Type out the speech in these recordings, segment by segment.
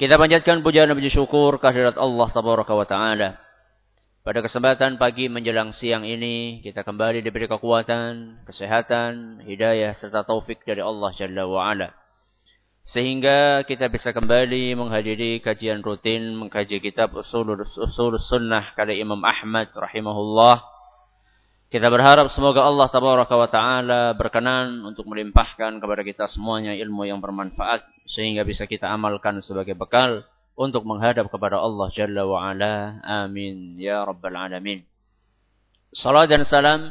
Kita panjatkan puja dan puji syukur kehadirat Allah Tabaraka wa Ta'ala. Pada kesempatan pagi menjelang siang ini, kita kembali diberi kekuatan, kesehatan, hidayah, serta taufik dari Allah Jalla wa'ala. Sehingga kita bisa kembali menghadiri kajian rutin, mengkaji kitab Usul, Usul Sunnah kali Imam Ahmad rahimahullah kita berharap semoga Allah tabaraka wa taala berkenan untuk melimpahkan kepada kita semuanya ilmu yang bermanfaat sehingga bisa kita amalkan sebagai bekal untuk menghadap kepada Allah Jalla wa ala. Amin ya rabbal alamin. Salam dan salam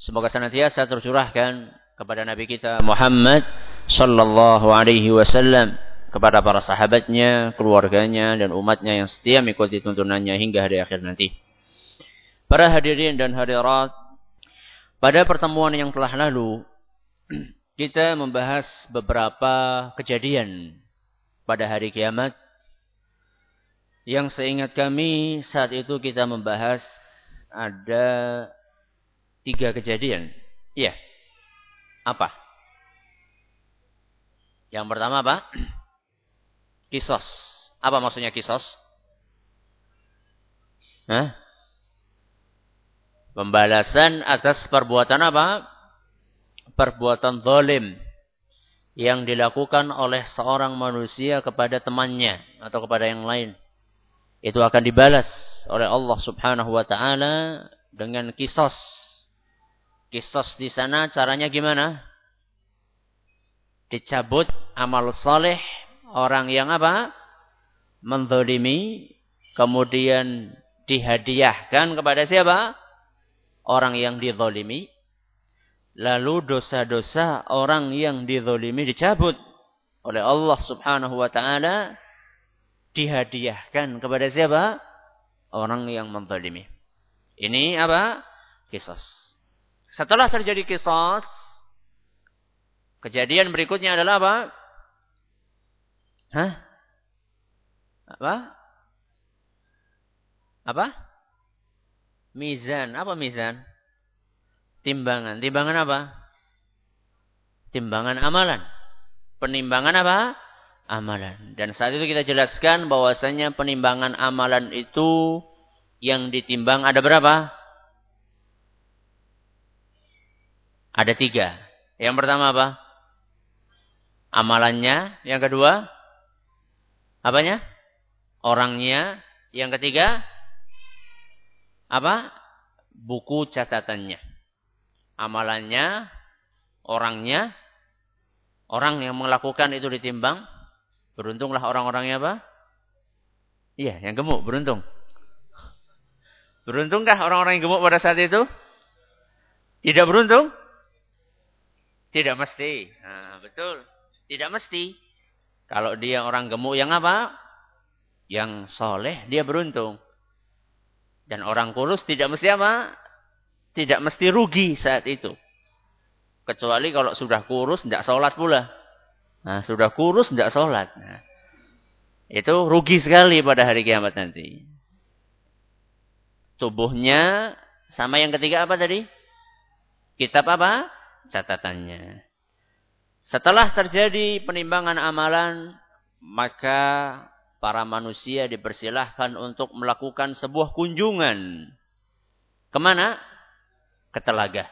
semoga senantiasa tercurahkan kepada nabi kita Muhammad sallallahu alaihi wasallam kepada para sahabatnya, keluarganya dan umatnya yang setia mengikuti tuntunannya hingga hari akhir nanti. Para hadirin dan hadirat pada pertemuan yang telah lalu, kita membahas beberapa kejadian pada hari kiamat. Yang seingat kami saat itu kita membahas ada tiga kejadian. Iya. Apa? Yang pertama apa? Kisos. Apa maksudnya kisos? Hah? Pembalasan atas perbuatan apa? Perbuatan zalim yang dilakukan oleh seorang manusia kepada temannya atau kepada yang lain. Itu akan dibalas oleh Allah Subhanahu wa taala dengan kisos. Kisos di sana caranya gimana? Dicabut amal soleh orang yang apa? Menzolimi. Kemudian dihadiahkan kepada siapa? Orang yang dizolimi. Lalu dosa-dosa orang yang dizolimi dicabut oleh Allah subhanahu wa ta'ala. Dihadiahkan kepada siapa? Orang yang menzolimi. Ini apa? Kisos. Setelah terjadi kisos, kejadian berikutnya adalah apa? Hah? Apa? Apa? Mizan. Apa mizan? Timbangan. Timbangan apa? Timbangan amalan. Penimbangan apa? Amalan. Dan saat itu kita jelaskan bahwasanya penimbangan amalan itu yang ditimbang ada berapa? Ada tiga. Yang pertama apa? Amalannya. Yang kedua? Apanya? Orangnya. Yang ketiga? Apa? Buku catatannya. Amalannya, orangnya, orang yang melakukan itu ditimbang. Beruntunglah orang-orangnya apa? Iya, yang gemuk, beruntung. Beruntungkah orang-orang yang gemuk pada saat itu? Tidak beruntung? Tidak mesti. Nah, betul. Tidak mesti. Kalau dia orang gemuk yang apa? Yang soleh, dia beruntung. Dan orang kurus tidak mesti apa? Tidak mesti rugi saat itu. Kecuali kalau sudah kurus tidak sholat pula. Nah, sudah kurus tidak sholat. Nah, itu rugi sekali pada hari kiamat nanti. Tubuhnya Sama yang ketiga apa tadi? Kitab apa? Catatannya. Setelah terjadi penimbangan amalan, maka para manusia dipersilahkan untuk melakukan sebuah kunjungan. Ke mana? Ke telaga.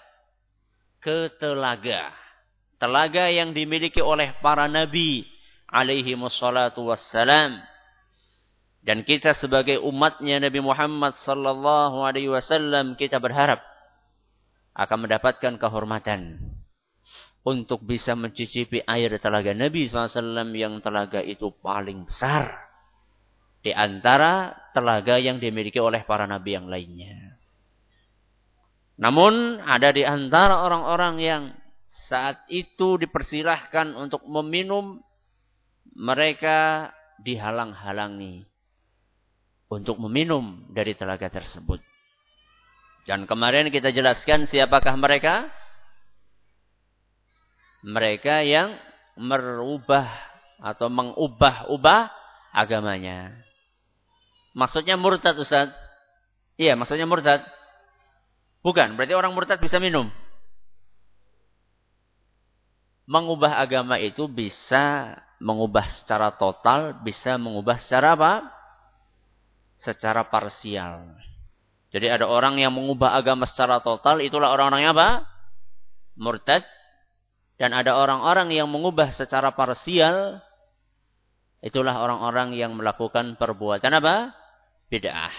Ke telaga. Telaga yang dimiliki oleh para nabi alaihi wassalatu wassalam. Dan kita sebagai umatnya Nabi Muhammad sallallahu alaihi wasallam kita berharap akan mendapatkan kehormatan untuk bisa mencicipi air telaga Nabi SAW yang telaga itu paling besar di antara telaga yang dimiliki oleh para nabi yang lainnya. Namun ada di antara orang-orang yang saat itu dipersilahkan untuk meminum mereka dihalang-halangi untuk meminum dari telaga tersebut. Dan kemarin kita jelaskan siapakah mereka? Mereka yang merubah atau mengubah-ubah agamanya. Maksudnya murtad Ustaz? Iya, maksudnya murtad. Bukan, berarti orang murtad bisa minum. Mengubah agama itu bisa mengubah secara total, bisa mengubah secara apa? Secara parsial. Jadi ada orang yang mengubah agama secara total, itulah orang-orangnya apa? Murtad. Dan ada orang-orang yang mengubah secara parsial, itulah orang-orang yang melakukan perbuatan apa? Bid'ah.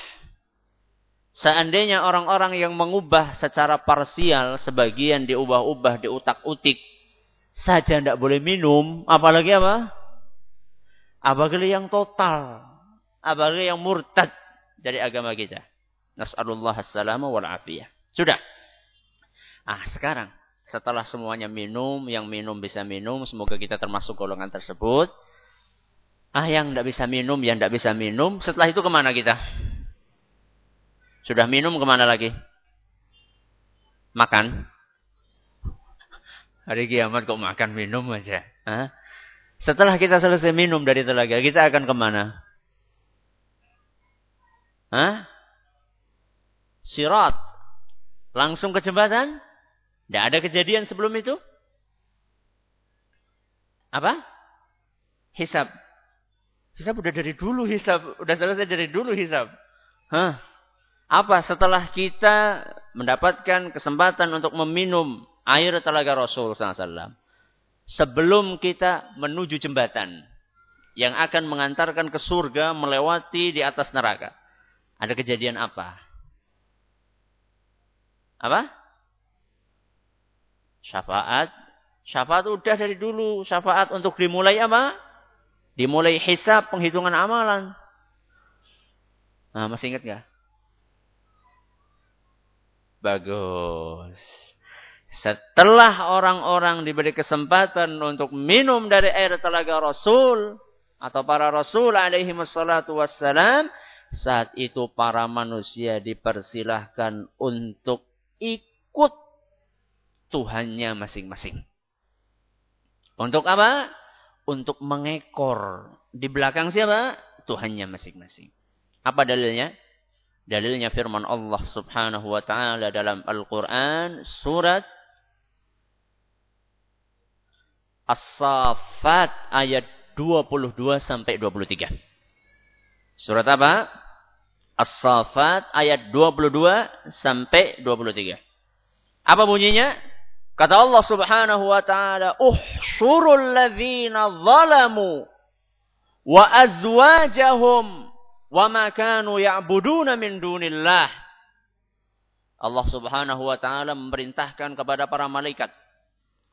Seandainya orang-orang yang mengubah secara parsial, sebagian diubah-ubah, diutak-utik, saja tidak boleh minum, apalagi apa? Apalagi yang total, apalagi yang murtad dari agama kita. Nas'alullah as-salama wal afiyah. Sudah. Ah, sekarang setelah semuanya minum, yang minum bisa minum, semoga kita termasuk golongan tersebut. Ah, yang tidak bisa minum, yang tidak bisa minum, setelah itu ke mana kita? Sudah minum ke mana lagi? Makan. Hari kiamat kok makan minum aja. Hah? Setelah kita selesai minum dari telaga, kita akan ke mana? Hah? Sirat. Langsung ke jembatan? Tidak ada kejadian sebelum itu? Apa? Hisab. Hisab udah dari dulu hisab. Udah selesai dari dulu hisab. Hah? Apa setelah kita mendapatkan kesempatan untuk meminum air telaga Rasul SAW. Sebelum kita menuju jembatan yang akan mengantarkan ke surga melewati di atas neraka. Ada kejadian apa? Apa? Syafaat. Syafaat udah dari dulu. Syafaat untuk dimulai apa? Dimulai hisab penghitungan amalan. Nah, masih ingat gak? Bagus. Setelah orang-orang diberi kesempatan untuk minum dari air telaga Rasul atau para Rasul alaihi wassalatu wassalam, saat itu para manusia dipersilahkan untuk ikut Tuhannya masing-masing. Untuk apa? Untuk mengekor. Di belakang siapa? Tuhannya masing-masing. Apa dalilnya? Dalilnya firman Allah subhanahu wa ta'ala dalam Al-Quran. Surat As-Saffat ayat 22 sampai 23. Surat apa? As-Saffat ayat 22 sampai 23. Apa bunyinya? Kata Allah Subhanahu wa taala, "Uhsyurul ladzina zalamu wa azwajahum wa ma kanu ya'buduna min dunillah." Allah Subhanahu wa taala memerintahkan kepada para malaikat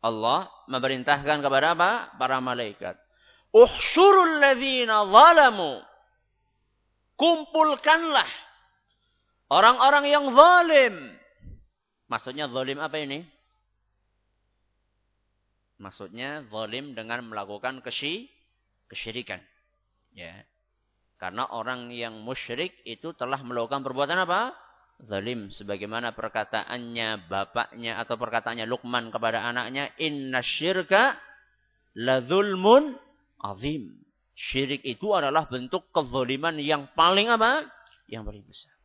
Allah memerintahkan kepada apa? Para malaikat. Uhsyurul ladzina zalamu. Kumpulkanlah orang-orang yang zalim. Maksudnya zalim apa ini? Maksudnya zalim dengan melakukan kesy kesyirikan. Ya. Karena orang yang musyrik itu telah melakukan perbuatan apa? zalim sebagaimana perkataannya bapaknya atau perkataannya Luqman kepada anaknya inna syirka la zulmun azim syirik itu adalah bentuk kezaliman yang paling apa yang paling besar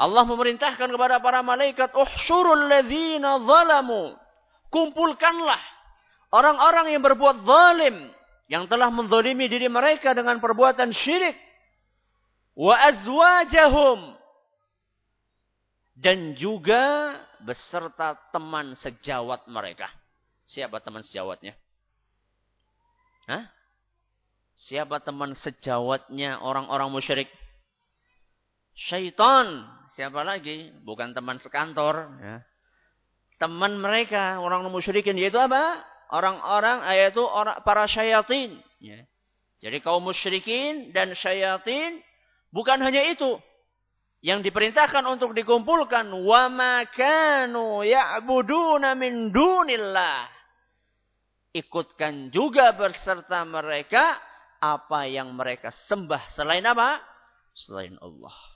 Allah memerintahkan kepada para malaikat, "Uhsyurul ladzina zalamu." Kumpulkanlah orang-orang yang berbuat zalim, yang telah menzalimi diri mereka dengan perbuatan syirik. Wa azwajahum dan juga beserta teman sejawat mereka. Siapa teman sejawatnya? Hah? Siapa teman sejawatnya orang-orang musyrik? Syaitan. Siapa lagi? Bukan teman sekantor. Ya. Teman mereka, orang musyrikin. Yaitu apa? Orang-orang, yaitu orang, para syayatin. Ya. Jadi kaum musyrikin dan syayatin bukan hanya itu yang diperintahkan untuk dikumpulkan wa makanu ya'buduna min dunillah ikutkan juga berserta mereka apa yang mereka sembah selain apa selain Allah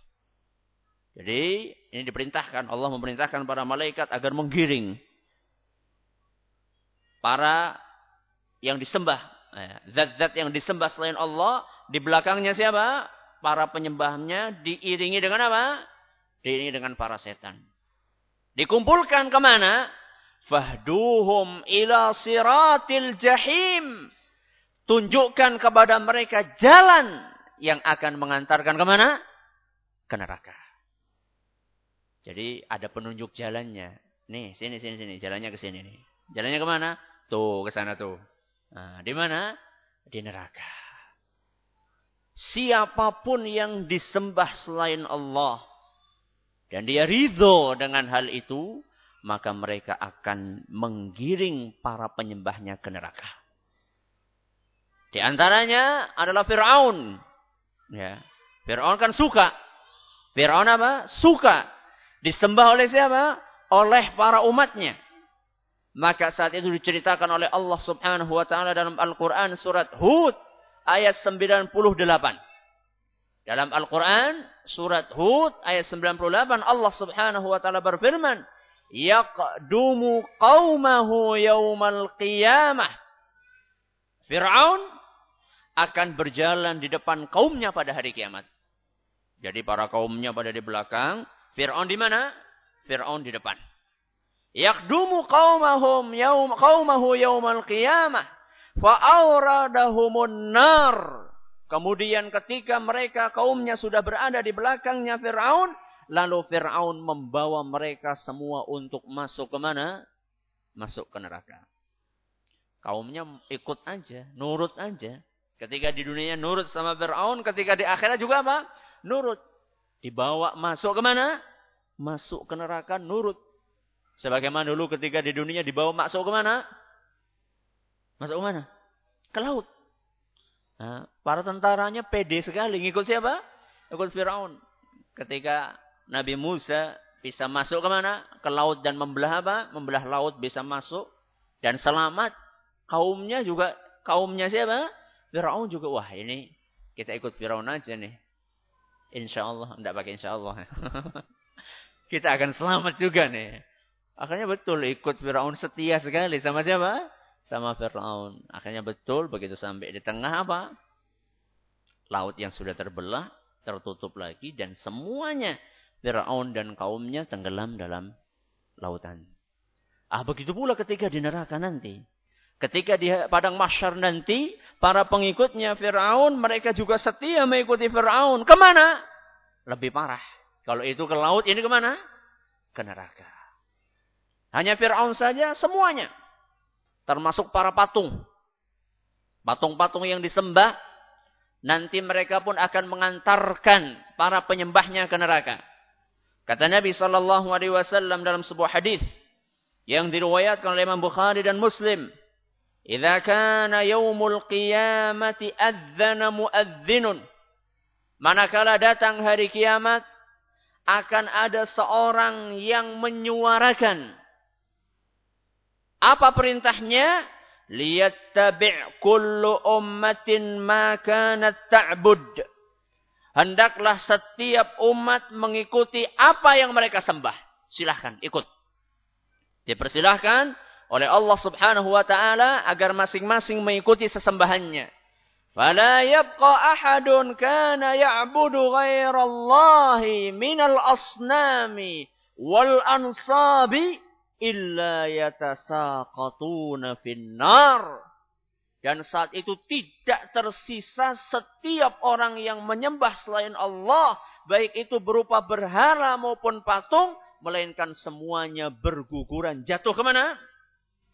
jadi ini diperintahkan Allah memerintahkan para malaikat agar menggiring para yang disembah eh, zat-zat yang disembah selain Allah di belakangnya siapa para penyembahnya diiringi dengan apa? Diiringi dengan para setan. Dikumpulkan ke mana? Fahduhum ila siratil jahim. Tunjukkan kepada mereka jalan yang akan mengantarkan ke mana? Ke neraka. Jadi ada penunjuk jalannya. Nih, sini, sini, sini. Jalannya ke sini nih. Jalannya ke mana? Tuh, ke sana tuh. Nah, di mana? Di neraka siapa pun yang disembah selain Allah dan dia ridho dengan hal itu, maka mereka akan menggiring para penyembahnya ke neraka. Di antaranya adalah Fir'aun. Ya. Fir'aun kan suka. Fir'aun apa? Suka. Disembah oleh siapa? Oleh para umatnya. Maka saat itu diceritakan oleh Allah subhanahu wa ta'ala dalam Al-Quran surat Hud ayat 98. Dalam Al-Quran, surat Hud ayat 98, Allah subhanahu wa ta'ala berfirman, Yaqdumu qawmahu yawmal qiyamah. Fir'aun akan berjalan di depan kaumnya pada hari kiamat. Jadi para kaumnya pada di belakang, Fir'aun di mana? Fir'aun di depan. Yaqdumu qawmahum yawm qawmahu yawmal qiyamah. Fa'auradahumun nar. Kemudian ketika mereka kaumnya sudah berada di belakangnya Fir'aun. Lalu Fir'aun membawa mereka semua untuk masuk ke mana? Masuk ke neraka. Kaumnya ikut aja, nurut aja. Ketika di dunia nurut sama Fir'aun, ketika di akhirat juga apa? Nurut. Dibawa masuk ke mana? Masuk ke neraka, nurut. Sebagaimana dulu ketika di dunia dibawa masuk ke mana? Masuk ke mana? Ke laut. Nah, para tentaranya pede sekali. Ngikut siapa? Ngikut Fir'aun. Ketika Nabi Musa bisa masuk ke mana? Ke laut dan membelah apa? Membelah laut bisa masuk. Dan selamat. Kaumnya juga. Kaumnya siapa? Fir'aun juga. Wah ini kita ikut Fir'aun aja nih. Insya Allah. Tidak pakai insya Allah. kita akan selamat juga nih. Akhirnya betul ikut Fir'aun setia sekali. Sama siapa? sama Fir'aun. Akhirnya betul begitu sampai di tengah apa? Laut yang sudah terbelah, tertutup lagi dan semuanya Fir'aun dan kaumnya tenggelam dalam lautan. Ah begitu pula ketika di neraka nanti. Ketika di padang mahsyar nanti, para pengikutnya Fir'aun, mereka juga setia mengikuti Fir'aun. Ke mana? Lebih parah. Kalau itu ke laut, ini ke mana? Ke neraka. Hanya Fir'aun saja, semuanya. Termasuk para patung. Patung-patung yang disembah. Nanti mereka pun akan mengantarkan para penyembahnya ke neraka. Kata Nabi Sallallahu Alaihi Wasallam dalam sebuah hadis yang diriwayatkan oleh Imam Bukhari dan Muslim. Jika kana yaumul qiyamati adzana muadzinun. Manakala datang hari kiamat, akan ada seorang yang menyuarakan apa perintahnya? Liyattabi' kullu ummatin ma kanat ta'bud. Hendaklah setiap umat mengikuti apa yang mereka sembah. Silahkan ikut. Dipersilahkan oleh Allah Subhanahu wa taala agar masing-masing mengikuti sesembahannya. Fala yabqa ahadun kana ya'budu ghairallahi minal asnami wal ansabi illa yatasaqatuna finnar. Dan saat itu tidak tersisa setiap orang yang menyembah selain Allah. Baik itu berupa berhala maupun patung. Melainkan semuanya berguguran. Jatuh ke mana?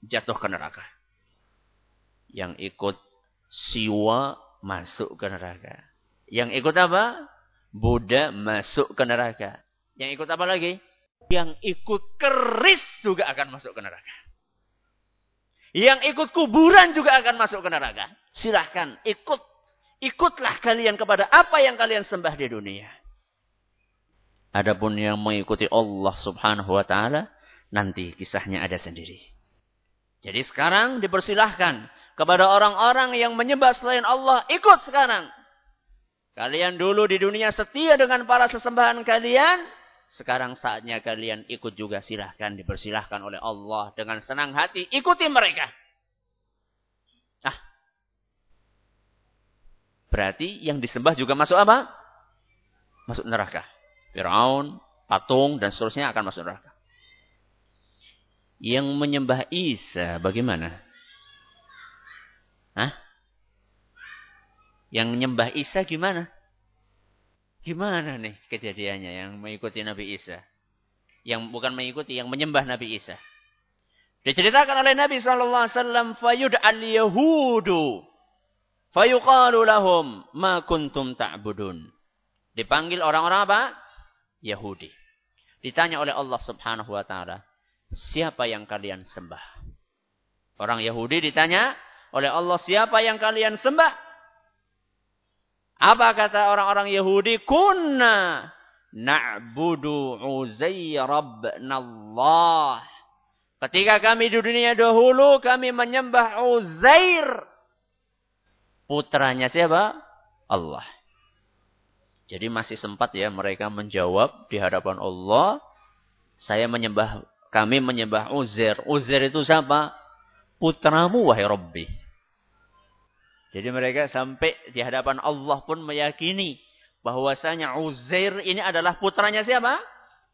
Jatuh ke neraka. Yang ikut siwa masuk ke neraka. Yang ikut apa? Buddha masuk ke neraka. Yang ikut apa lagi? Yang ikut keris juga akan masuk ke neraka. Yang ikut kuburan juga akan masuk ke neraka. Silahkan ikut. Ikutlah kalian kepada apa yang kalian sembah di dunia. Adapun yang mengikuti Allah subhanahu wa ta'ala. Nanti kisahnya ada sendiri. Jadi sekarang dipersilahkan kepada orang-orang yang menyembah selain Allah. Ikut sekarang. Kalian dulu di dunia setia dengan para sesembahan kalian. Sekarang saatnya kalian ikut juga silahkan dipersilahkan oleh Allah dengan senang hati ikuti mereka. Ah. Berarti yang disembah juga masuk apa? Masuk neraka. Firaun, patung dan seterusnya akan masuk neraka. Yang menyembah Isa bagaimana? Hah? Yang menyembah Isa gimana? Gimana nih kejadiannya yang mengikuti Nabi Isa? Yang bukan mengikuti, yang menyembah Nabi Isa. Diceritakan oleh Nabi SAW, fayud al-yahudu, fayuqalu lahum, ma kuntum ta'budun. Dipanggil orang-orang apa? Yahudi. Ditanya oleh Allah subhanahu wa ta'ala, siapa yang kalian sembah? Orang Yahudi ditanya oleh Allah, siapa yang kalian sembah? Apa kata orang-orang Yahudi? Kunna na'budu Uzair Allah. Ketika kami di dunia dahulu, kami menyembah Uzair. Putranya siapa? Allah. Jadi masih sempat ya mereka menjawab di hadapan Allah. Saya menyembah, kami menyembah Uzair. Uzair itu siapa? Putramu wahai Rabbi. Jadi mereka sampai di hadapan Allah pun meyakini bahwasanya Uzair ini adalah putranya siapa?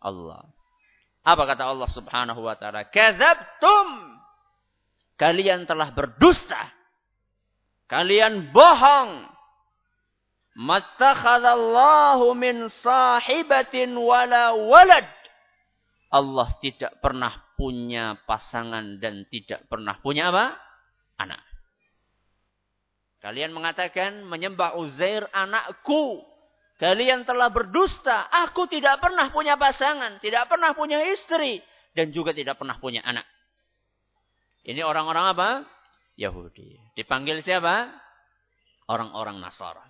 Allah. Apa kata Allah Subhanahu wa taala? Kadzabtum. Kalian telah berdusta. Kalian bohong. Mattakhadallahu min sahibatin wala walad. Allah tidak pernah punya pasangan dan tidak pernah punya apa? Anak. Kalian mengatakan menyembah Uzair anakku. Kalian telah berdusta. Aku tidak pernah punya pasangan. Tidak pernah punya istri. Dan juga tidak pernah punya anak. Ini orang-orang apa? Yahudi. Dipanggil siapa? Orang-orang Nasara.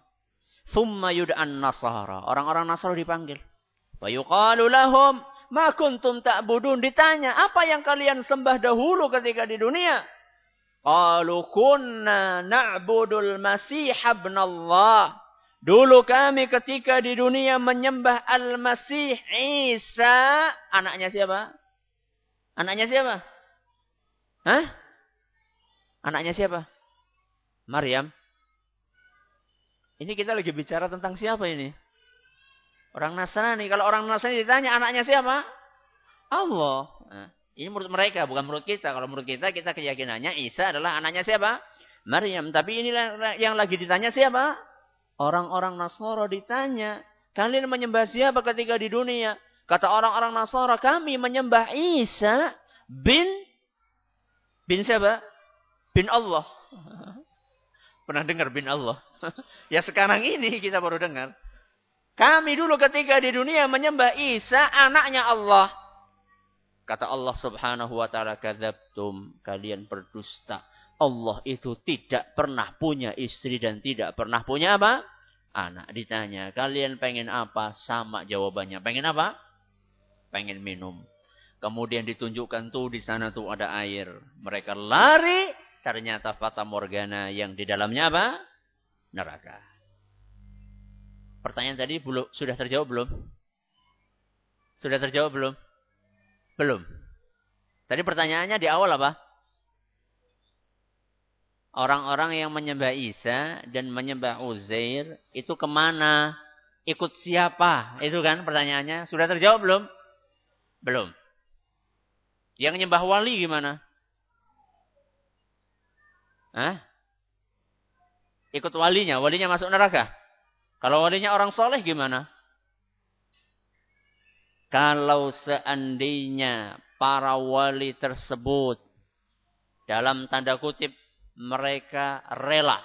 Thumma yud'an Nasara. Orang-orang Nasara dipanggil. Wa yuqalu lahum. Ma kuntum ta'budun. Ditanya. Apa yang kalian sembah dahulu ketika di dunia? Qalu kunna na'budul masih ibn. Dulu kami ketika di dunia menyembah Al-Masih Isa. Anaknya siapa? Anaknya siapa? Hah? Anaknya siapa? Maryam. Ini kita lagi bicara tentang siapa ini? Orang Nasrani. Kalau orang Nasrani ditanya anaknya siapa? Allah. Nah. Ini menurut mereka, bukan menurut kita. Kalau menurut kita, kita keyakinannya Isa adalah anaknya siapa? Maryam. Tapi ini yang lagi ditanya siapa? Orang-orang Nasoro ditanya. Kalian menyembah siapa ketika di dunia? Kata orang-orang Nasoro, kami menyembah Isa bin bin siapa? Bin Allah. Pernah dengar bin Allah? ya sekarang ini kita baru dengar. Kami dulu ketika di dunia menyembah Isa anaknya Allah. Kata Allah subhanahu wa ta'ala, Kadabtum, kalian berdusta. Allah itu tidak pernah punya istri dan tidak pernah punya apa? Anak. Ditanya, kalian pengen apa? Sama jawabannya. Pengen apa? Pengen minum. Kemudian ditunjukkan tuh di sana tuh ada air. Mereka lari. Ternyata fata morgana yang di dalamnya apa? Neraka. Pertanyaan tadi belum sudah terjawab belum? Sudah terjawab belum? Belum. Tadi pertanyaannya di awal apa? orang-orang yang menyembah Isa dan menyembah Uzair itu ke mana? Ikut siapa? Itu kan pertanyaannya. Sudah terjawab belum? Belum. Yang menyembah wali gimana? Hah? Ikut walinya, walinya masuk neraka. Kalau walinya orang soleh gimana? Kalau seandainya para wali tersebut dalam tanda kutip mereka rela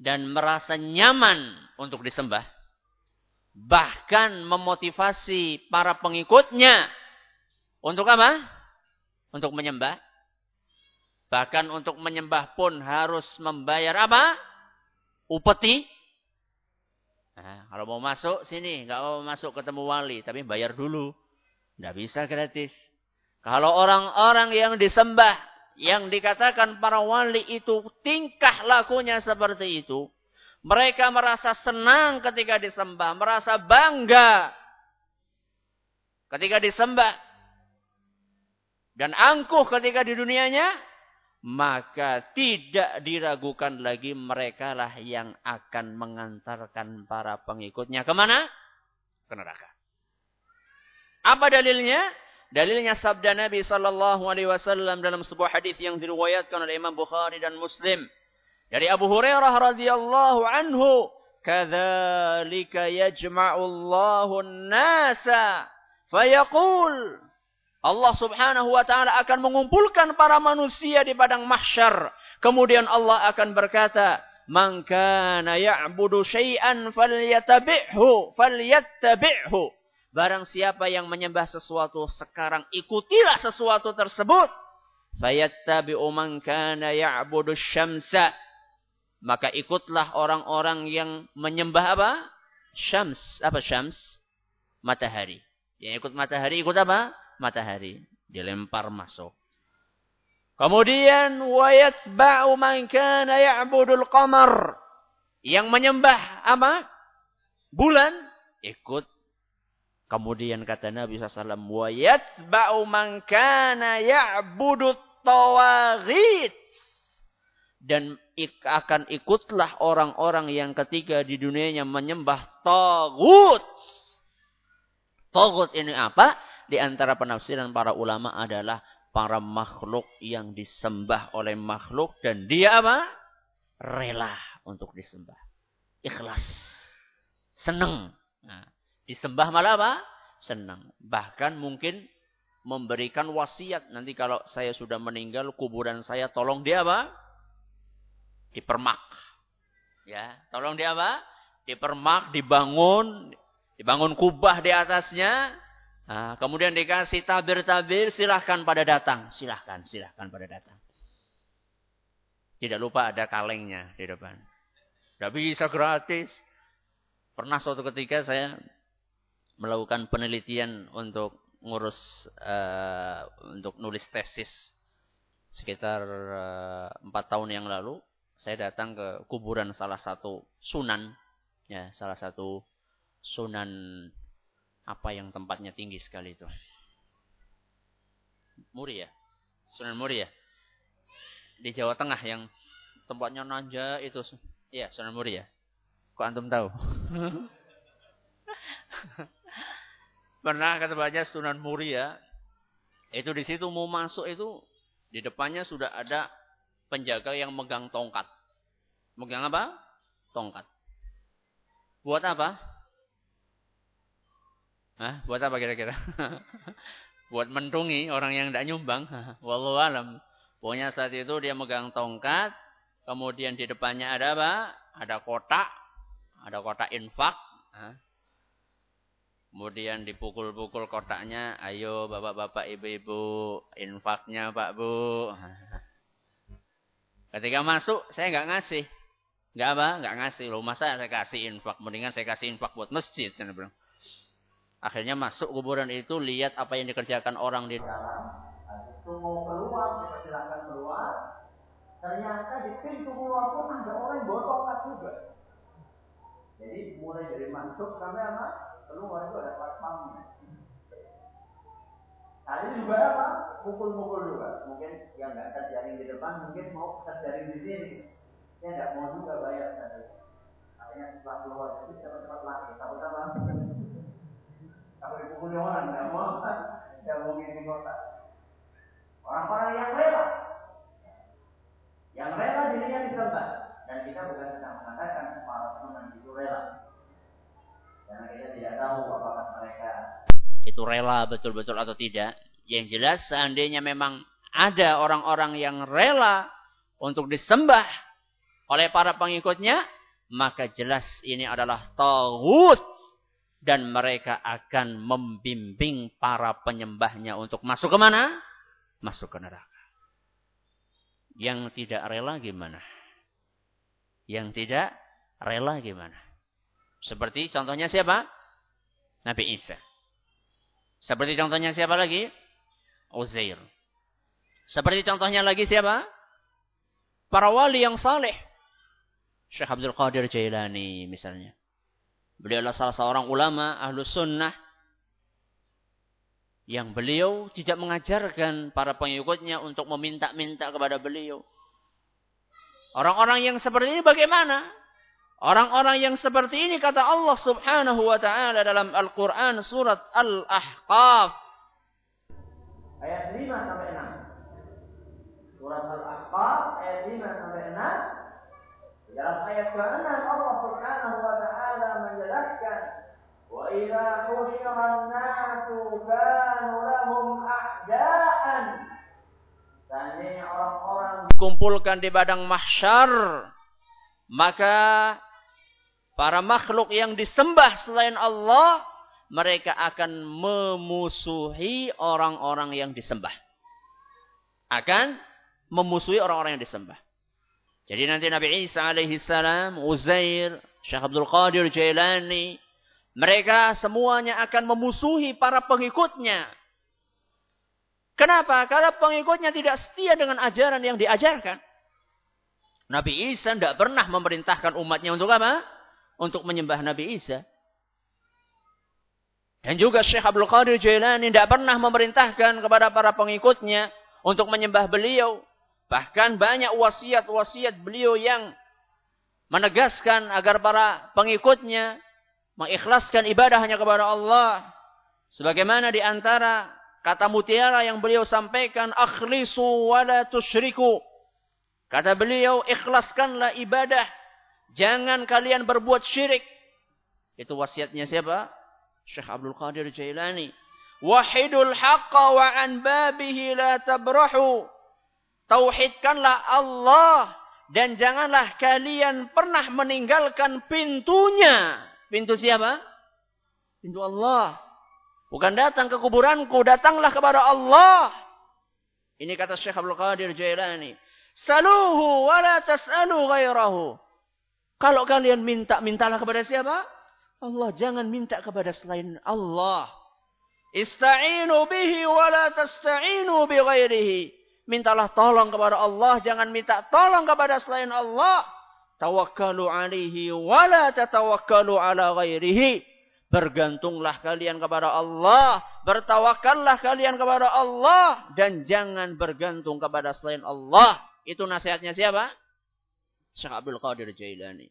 dan merasa nyaman untuk disembah. Bahkan memotivasi para pengikutnya untuk apa? Untuk menyembah. Bahkan untuk menyembah pun harus membayar apa? Upeti. Nah, kalau mau masuk sini, nggak mau masuk ketemu wali, tapi bayar dulu. Nggak bisa gratis. Kalau orang-orang yang disembah, yang dikatakan para wali itu tingkah lakunya seperti itu. Mereka merasa senang ketika disembah, merasa bangga ketika disembah. Dan angkuh ketika di dunianya, maka tidak diragukan lagi mereka lah yang akan mengantarkan para pengikutnya ke mana? Ke neraka. Apa dalilnya? Dalilnya sabda Nabi sallallahu alaihi wasallam dalam sebuah hadis yang diriwayatkan oleh Imam Bukhari dan Muslim dari Abu Hurairah radhiyallahu anhu, "Kadzalika yajma'u Allahu an-nasa fayaqul" Allah subhanahu wa ta'ala akan mengumpulkan para manusia di padang mahsyar. Kemudian Allah akan berkata, Man kana ya'budu syai'an falyatabi'hu, falyattabi'hu. Barang siapa yang menyembah sesuatu sekarang, ikutilah sesuatu tersebut. Fayattabi'u man kana ya'budu syamsa. Maka ikutlah orang-orang yang menyembah apa? Syams. Apa syams? Matahari. Yang ikut matahari ikut apa? Matahari. Dilempar masuk. Kemudian wayatba'u man kana ya'budul qamar. Yang menyembah apa? Bulan ikut. Kemudian kata Nabi SAW, wayatba'u man kana ya'budut tawaghit. Dan akan ikutlah orang-orang yang ketiga di dunianya menyembah tagut. Tagut ini apa? Di antara penafsiran para ulama adalah para makhluk yang disembah oleh makhluk dan dia apa? Rela untuk disembah. Ikhlas. Senang. Nah, disembah malah apa? Senang. Bahkan mungkin memberikan wasiat. Nanti kalau saya sudah meninggal, kuburan saya tolong dia apa? Dipermak. Ya, tolong dia apa? Dipermak, dibangun, dibangun kubah di atasnya, Nah, kemudian dikasih tabir-tabir, silahkan pada datang. Silahkan, silahkan pada datang. Tidak lupa ada kalengnya di depan. Tidak bisa gratis. Pernah suatu ketika saya melakukan penelitian untuk ngurus, uh, untuk nulis tesis. Sekitar eh, empat uh, tahun yang lalu, saya datang ke kuburan salah satu sunan. ya Salah satu sunan apa yang tempatnya tinggi sekali itu? Muri ya? Sunan Muri ya? Di Jawa Tengah yang tempatnya nanja itu. Iya, Sunan Muri ya? Kok antum tahu? Pernah kata baca Sunan Muri ya? Itu di situ mau masuk itu di depannya sudah ada penjaga yang megang tongkat. Megang apa? Tongkat. Buat apa? Hah? Buat apa kira-kira? Buat mentungi orang yang tidak nyumbang. Wallahu alam. Pokoknya saat itu dia megang tongkat. Kemudian di depannya ada apa? Ada kotak. Ada kotak infak. Kemudian dipukul-pukul kotaknya. Ayo bapak-bapak ibu-ibu. Infaknya pak bu. Ketika masuk saya nggak ngasih. Nggak apa? Nggak ngasih. Loh masa saya kasih infak. Mendingan saya kasih infak buat masjid. Kan, Akhirnya masuk kuburan itu, lihat apa yang dikerjakan orang di dalam. Mau keluar, dipersilakan keluar. Ternyata di pintu keluar pun ada orang yang bawa tongkat juga. Jadi mulai dari masuk sampai apa? Keluar itu ada platformnya. Kali ini juga apa? pukul-pukul juga. Mungkin yang nggak terjaring di depan, mungkin mau terjaring di sini. Dia nggak mau juga bayar tadi. Makanya setelah keluar itu cepat-cepat lagi. Takut apa? Takut dipukul orang, nggak mau. Nggak mau ngisi kota. Orang-orang yang rela. Yang rela dirinya disembah. Dan kita bukan sedang mengatakan para sunan itu rela. Karena kita tidak tahu apakah mereka itu rela betul-betul atau tidak. Yang jelas seandainya memang ada orang-orang yang rela untuk disembah oleh para pengikutnya, maka jelas ini adalah tawud dan mereka akan membimbing para penyembahnya untuk masuk ke mana? Masuk ke neraka. Yang tidak rela gimana? Yang tidak rela gimana? Seperti contohnya siapa? Nabi Isa. Seperti contohnya siapa lagi? Uzair. Seperti contohnya lagi siapa? Para wali yang saleh. Syekh Abdul Qadir Jailani misalnya. Beliau adalah salah seorang ulama ahlu sunnah. Yang beliau tidak mengajarkan para pengikutnya untuk meminta-minta kepada beliau. Orang-orang yang seperti ini bagaimana? Orang-orang yang seperti ini kata Allah Subhanahu wa taala dalam Al-Qur'an surat Al-Ahqaf ayat 5 sampai 6. Surat Al-Ahqaf ayat 5 sampai 6. Dalam ayat ke-6 Allah Subhanahu wa taala dikumpulkan di padang mahsyar maka para makhluk yang disembah selain Allah, mereka akan memusuhi orang-orang yang disembah. Akan memusuhi orang-orang yang disembah. Jadi nanti Nabi Isa alaihi salam, Uzair, Syekh Abdul Qadir Jailani, mereka semuanya akan memusuhi para pengikutnya. Kenapa? Karena pengikutnya tidak setia dengan ajaran yang diajarkan. Nabi Isa tidak pernah memerintahkan umatnya untuk apa? untuk menyembah Nabi Isa. Dan juga Syekh Abdul Qadir Jailani tidak pernah memerintahkan kepada para pengikutnya untuk menyembah beliau. Bahkan banyak wasiat-wasiat beliau yang menegaskan agar para pengikutnya mengikhlaskan ibadah hanya kepada Allah. Sebagaimana di antara kata mutiara yang beliau sampaikan, akhlisu wa la. Kata beliau, ikhlaskanlah ibadah Jangan kalian berbuat syirik. Itu wasiatnya siapa? Syekh Abdul Qadir Jailani. Wahidul haqqa wa an babihi la tabrahu. Tauhidkanlah Allah. Dan janganlah kalian pernah meninggalkan pintunya. Pintu siapa? Pintu Allah. Bukan datang ke kuburanku. Datanglah kepada Allah. Ini kata Syekh Abdul Qadir Jailani. Saluhu wa la tas'alu ghairahu. Kalau kalian minta, mintalah kepada siapa? Allah. Jangan minta kepada selain Allah. Ista'inu bihi wa la tasta'inu bi ghairihi. Mintalah tolong kepada Allah. Jangan minta tolong kepada selain Allah. Tawakkalu alihi wa la tatawakkalu ala ghairihi. Bergantunglah kalian kepada Allah. Bertawakallah kalian kepada Allah. Dan jangan bergantung kepada selain Allah. Itu nasihatnya siapa? Syekh Abdul Qadir Jailani.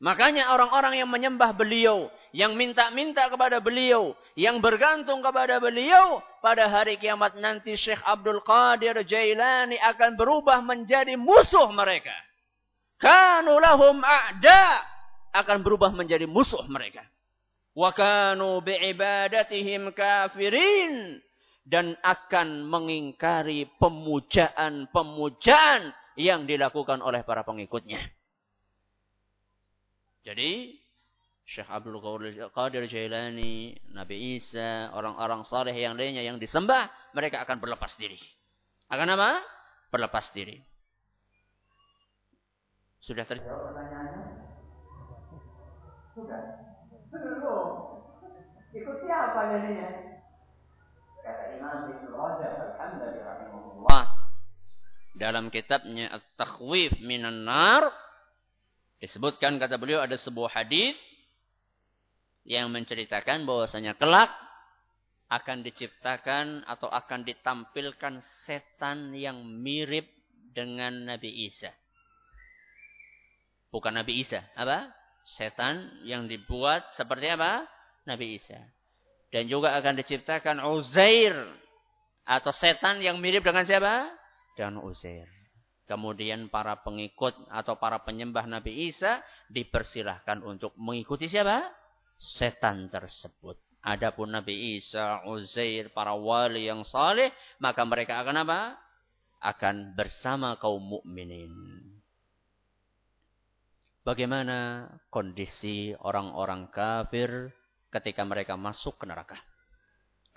Makanya orang-orang yang menyembah beliau, yang minta-minta kepada beliau, yang bergantung kepada beliau, pada hari kiamat nanti Syekh Abdul Qadir Jailani akan berubah menjadi musuh mereka. Kanu lahum a'da akan berubah menjadi musuh mereka. Wa kanu bi'ibadatihim kafirin dan akan mengingkari pemujaan-pemujaan yang dilakukan oleh para pengikutnya. Jadi Syekh Abdul Qadir Jailani, Nabi Isa, orang-orang saleh yang lainnya yang disembah, mereka akan berlepas diri. Akan apa? Berlepas diri. Sudah terjawab pertanyaannya? Sudah. Belum. Ikuti apa jadinya? Kata Imam Ibn Rajab, Alhamdulillah dalam kitabnya At-Takhwif Minan Nar disebutkan kata beliau ada sebuah hadis yang menceritakan bahwasanya kelak akan diciptakan atau akan ditampilkan setan yang mirip dengan Nabi Isa. Bukan Nabi Isa, apa? Setan yang dibuat seperti apa? Nabi Isa. Dan juga akan diciptakan Uzair atau setan yang mirip dengan siapa? Dengan Uzair. Kemudian para pengikut atau para penyembah Nabi Isa dipersilahkan untuk mengikuti siapa? Setan tersebut. Adapun Nabi Isa, Uzair, para wali yang saleh, maka mereka akan apa? Akan bersama kaum mukminin. Bagaimana kondisi orang-orang kafir ketika mereka masuk ke neraka?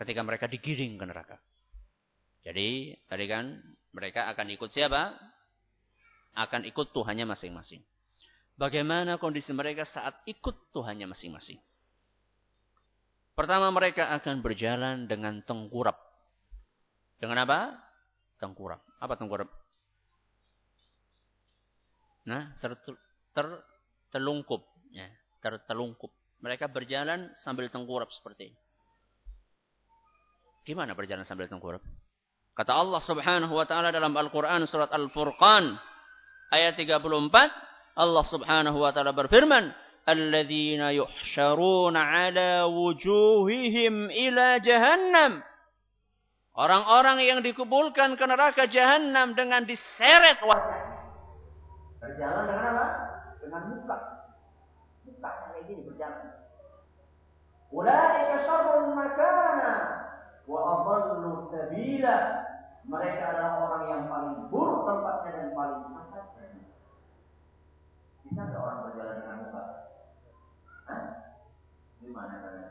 Ketika mereka digiring ke neraka. Jadi, tadi kan mereka akan ikut siapa? Akan ikut Tuhannya masing-masing. Bagaimana kondisi mereka saat ikut Tuhannya masing-masing? Pertama mereka akan berjalan dengan tengkurap. Dengan apa? Tengkurap. Apa tengkurap? Nah, ter, ter, terlungkup. Ya, tertelungkup. Mereka berjalan sambil tengkurap seperti ini. Gimana berjalan sambil tengkurap? Kata Allah subhanahu wa ta'ala dalam Al-Quran surat Al-Furqan. Ayat 34. Allah subhanahu wa ta'ala berfirman alladzina yuhsyaruna ala wujuhihim ila jahannam. Orang-orang yang dikumpulkan ke neraka jahannam dengan diseret wajah. Berjalan dengan apa? Dengan muka. Muka kayak gini berjalan. Ulaika syarrun makana wa adallu sabila. Mereka adalah orang yang paling buruk tempatnya dan paling. Bisa ada orang berjalan dengan muka? Hah? Gimana kalian?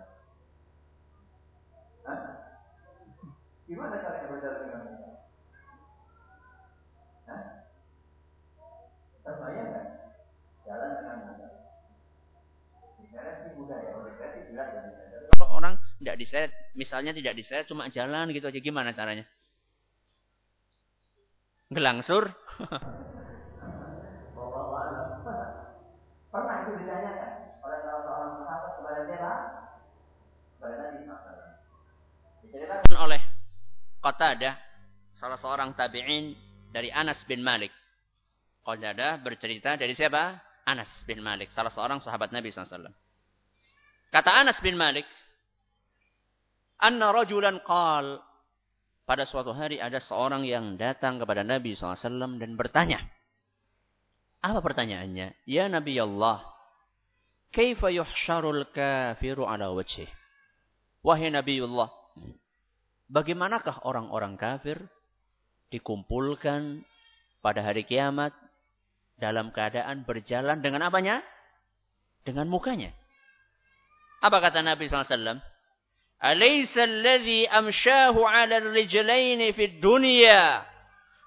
Hah? Gimana kalian berjalan dengan kita? Hah? Terbayang kan? Jalan dengan mudah. Diseret sih mudah ya, oleh sih jelas ya. Kalau orang tidak diseret, misalnya tidak diseret, cuma jalan gitu aja, gimana caranya? Ngelangsur. Pernah itu ditanyakan? Diceritakan oleh Qatadah, salah seorang tabi'in dari Anas bin Malik. Qatadah bercerita dari siapa? Anas bin Malik, salah seorang sahabat Nabi SAW. Kata Anas bin Malik, Anna rajulan qal, pada suatu hari ada seorang yang datang kepada Nabi SAW dan bertanya. Apa pertanyaannya? Ya Nabi Allah, Kaifa yuhsyarul kafiru ala wajhih? Wahai Nabiullah, bagaimanakah orang-orang kafir dikumpulkan pada hari kiamat dalam keadaan berjalan dengan apanya? Dengan mukanya. Apa kata Nabi SAW? Alaysa alladhi amshahu ala rijlaini fid dunya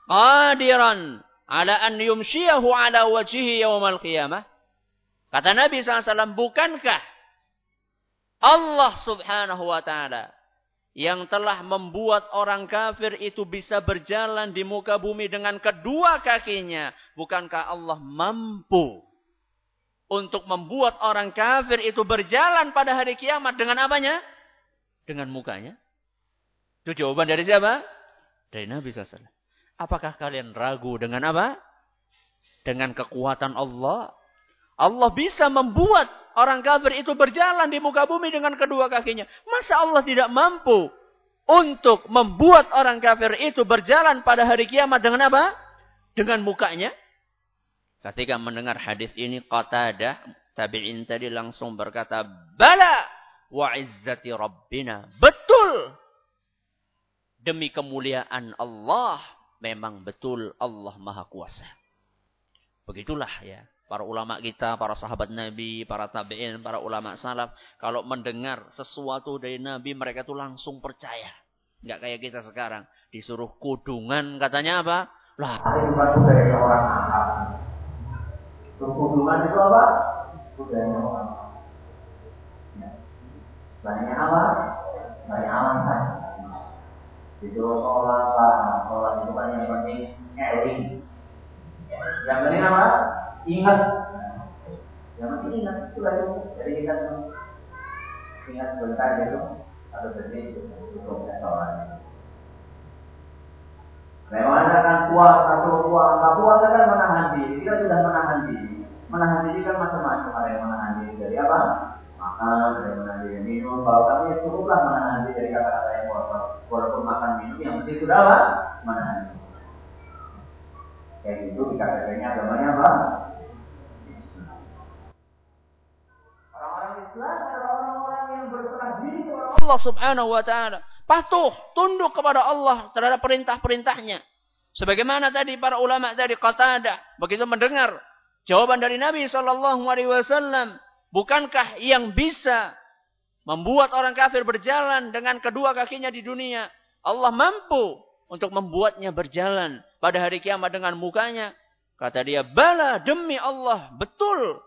qadiran ala an yumshiyahu ala wajhihi yawmal qiyamah? Kata Nabi SAW, bukankah Allah subhanahu wa ta'ala yang telah membuat orang kafir itu bisa berjalan di muka bumi dengan kedua kakinya. Bukankah Allah mampu untuk membuat orang kafir itu berjalan pada hari kiamat dengan apanya? Dengan mukanya. Itu jawaban dari siapa? Dari Nabi SAW. Apakah kalian ragu dengan apa? Dengan kekuatan Allah Allah bisa membuat orang kafir itu berjalan di muka bumi dengan kedua kakinya. Masa Allah tidak mampu untuk membuat orang kafir itu berjalan pada hari kiamat dengan apa? Dengan mukanya. Ketika mendengar hadis ini, Qatadah, tabi'in tadi langsung berkata, Bala wa izzati rabbina. Betul. Demi kemuliaan Allah, memang betul Allah maha kuasa. Begitulah ya para ulama kita, para sahabat Nabi, para tabi'in, para ulama salaf, kalau mendengar sesuatu dari Nabi, mereka tuh langsung percaya. Enggak kayak kita sekarang. Disuruh kudungan, katanya apa? Lah, itu dari orang Arab. Kudungan itu apa? Budaya orang ya. Banyak apa? Banyak alasan. Itu sholat, sholat itu kan yang penting. Yang penting apa? ingat yang masih ingat itu lagi jadi kita ingat sebentar gitu atau berhenti cukup ya soalnya Memang akan kuat atau kuat, tak kuat kan menahan diri. Kita sudah menahan diri. Menahan diri kan macam-macam. Ada yang menahan diri dari apa? Makan, ada yang menahan diri minum. Kalau kami ya cukuplah menahan diri dari kata-kata yang kotor. Walaupun makan minum yang penting sudah apa? Menahan diri. Kayak gitu dikatakannya agamanya apa? Allah Subhanahu wa taala. Patuh, tunduk kepada Allah terhadap perintah-perintahnya. Sebagaimana tadi para ulama dari Qatadah begitu mendengar jawaban dari Nabi sallallahu alaihi wasallam, bukankah yang bisa membuat orang kafir berjalan dengan kedua kakinya di dunia? Allah mampu untuk membuatnya berjalan pada hari kiamat dengan mukanya. Kata dia, "Bala demi Allah, betul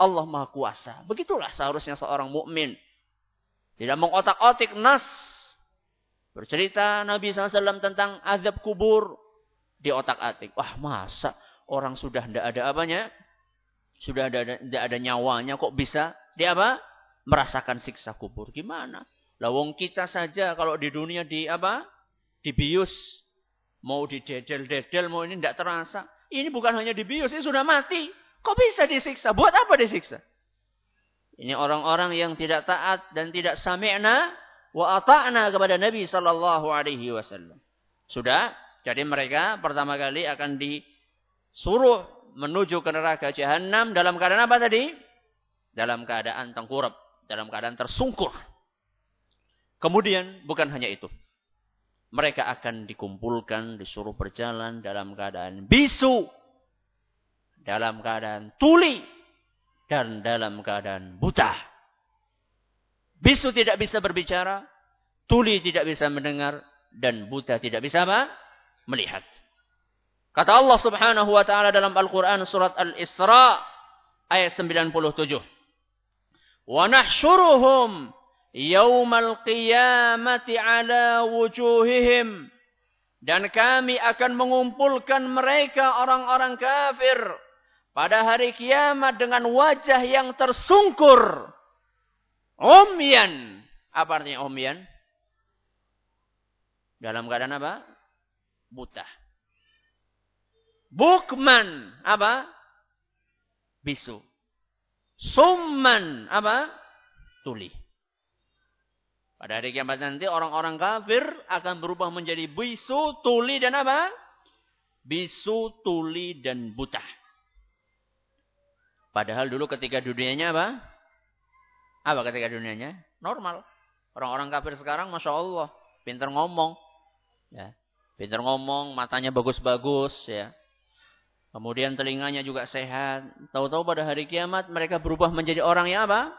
Allah Maha Kuasa." Begitulah seharusnya seorang mukmin. Tidak mengotak-otik nas. Bercerita Nabi SAW tentang azab kubur, di otak-atik. Wah masa orang sudah tidak ada apanya? Sudah ada tidak ada nyawanya kok bisa dia apa? Merasakan siksa kubur. Gimana? Lawong kita saja kalau di dunia di apa? Dibius. Mau didedel-dedel, mau ini tidak terasa. Ini bukan hanya dibius, ini sudah mati. Kok bisa disiksa? Buat apa disiksa? Ini orang-orang yang tidak taat dan tidak sami'na wa ata'na kepada Nabi sallallahu alaihi wasallam. Sudah jadi mereka pertama kali akan disuruh menuju ke neraka jahanam dalam keadaan apa tadi? Dalam keadaan tengkurap, dalam keadaan tersungkur. Kemudian bukan hanya itu. Mereka akan dikumpulkan, disuruh berjalan dalam keadaan bisu, dalam keadaan tuli, dan dalam keadaan buta. Bisu tidak bisa berbicara, tuli tidak bisa mendengar, dan buta tidak bisa apa? melihat. Kata Allah Subhanahu wa taala dalam Al-Qur'an surat Al-Isra ayat 97. Wa nahsyuruhum yaumal qiyamati ala wujuhihim dan kami akan mengumpulkan mereka orang-orang kafir pada hari kiamat dengan wajah yang tersungkur. Umyan. Apa artinya umyan? Dalam keadaan apa? buta. Bukman apa? Bisu. Summan apa? Tuli. Pada hari kiamat nanti orang-orang kafir akan berubah menjadi bisu, tuli dan apa? Bisu, tuli dan buta. Padahal dulu ketika dunianya apa? Apa ketika dunianya? Normal. Orang-orang kafir sekarang Masya Allah. Pintar ngomong. Ya. Pintar ngomong, matanya bagus-bagus ya. Kemudian telinganya juga sehat. Tahu-tahu pada hari kiamat mereka berubah menjadi orang yang apa?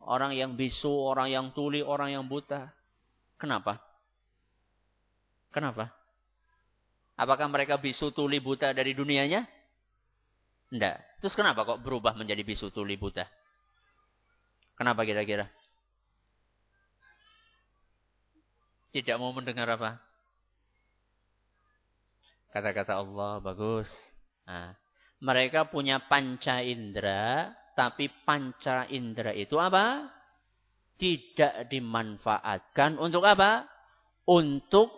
Orang yang bisu, orang yang tuli, orang yang buta. Kenapa? Kenapa? Apakah mereka bisu, tuli, buta dari dunianya? Tidak. Terus kenapa kok berubah menjadi bisu, tuli, buta? Kenapa kira-kira? Tidak mau mendengar apa? Kata-kata Allah bagus. Nah, mereka punya panca indera, tapi panca indera itu apa? Tidak dimanfaatkan untuk apa? Untuk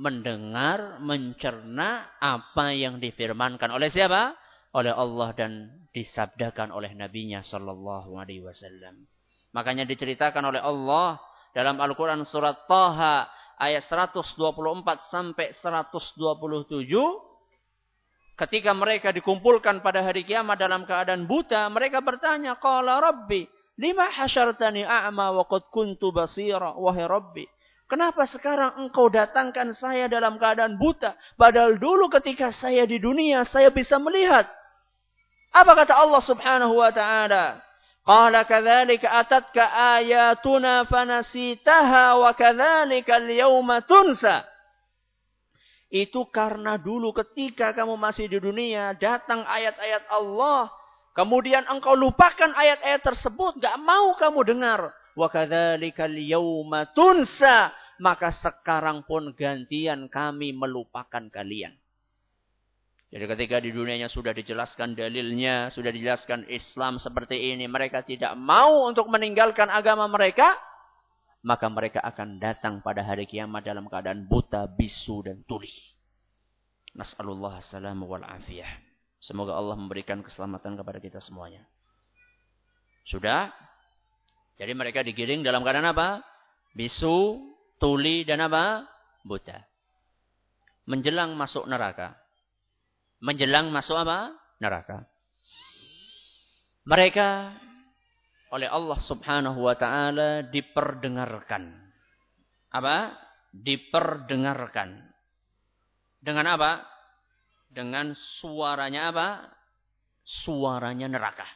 mendengar, mencerna apa yang difirmankan oleh siapa? Oleh Allah dan disabdakan oleh nabinya sallallahu alaihi wasallam. Makanya diceritakan oleh Allah dalam Al-Qur'an surat Taha ayat 124 sampai 127 ketika mereka dikumpulkan pada hari kiamat dalam keadaan buta mereka bertanya qala rabbi lima hasyartani a'ma wa qad kuntu basira wahai rabbi Kenapa sekarang engkau datangkan saya dalam keadaan buta? Padahal dulu ketika saya di dunia, saya bisa melihat. Apa kata Allah subhanahu wa ta'ala? Qala kadzalika atatka ayatuna fanasitaha wa kadzalika al-yawma tunsa. Itu karena dulu ketika kamu masih di dunia datang ayat-ayat Allah, kemudian engkau lupakan ayat-ayat tersebut, gak mau kamu dengar. Wa kadzalika al-yawma tunsa. Maka sekarang pun gantian kami melupakan kalian. Jadi ketika di dunianya sudah dijelaskan dalilnya, sudah dijelaskan Islam seperti ini, mereka tidak mau untuk meninggalkan agama mereka, maka mereka akan datang pada hari kiamat dalam keadaan buta, bisu, dan tuli. Nas'alullah assalamu wal afiyah. Semoga Allah memberikan keselamatan kepada kita semuanya. Sudah? Jadi mereka digiring dalam keadaan apa? Bisu, tuli, dan apa? Buta. menjelang masuk neraka. Menjelang masuk apa? Neraka. Mereka oleh Allah Subhanahu wa taala diperdengarkan. Apa? Diperdengarkan. Dengan apa? Dengan suaranya apa? Suaranya neraka.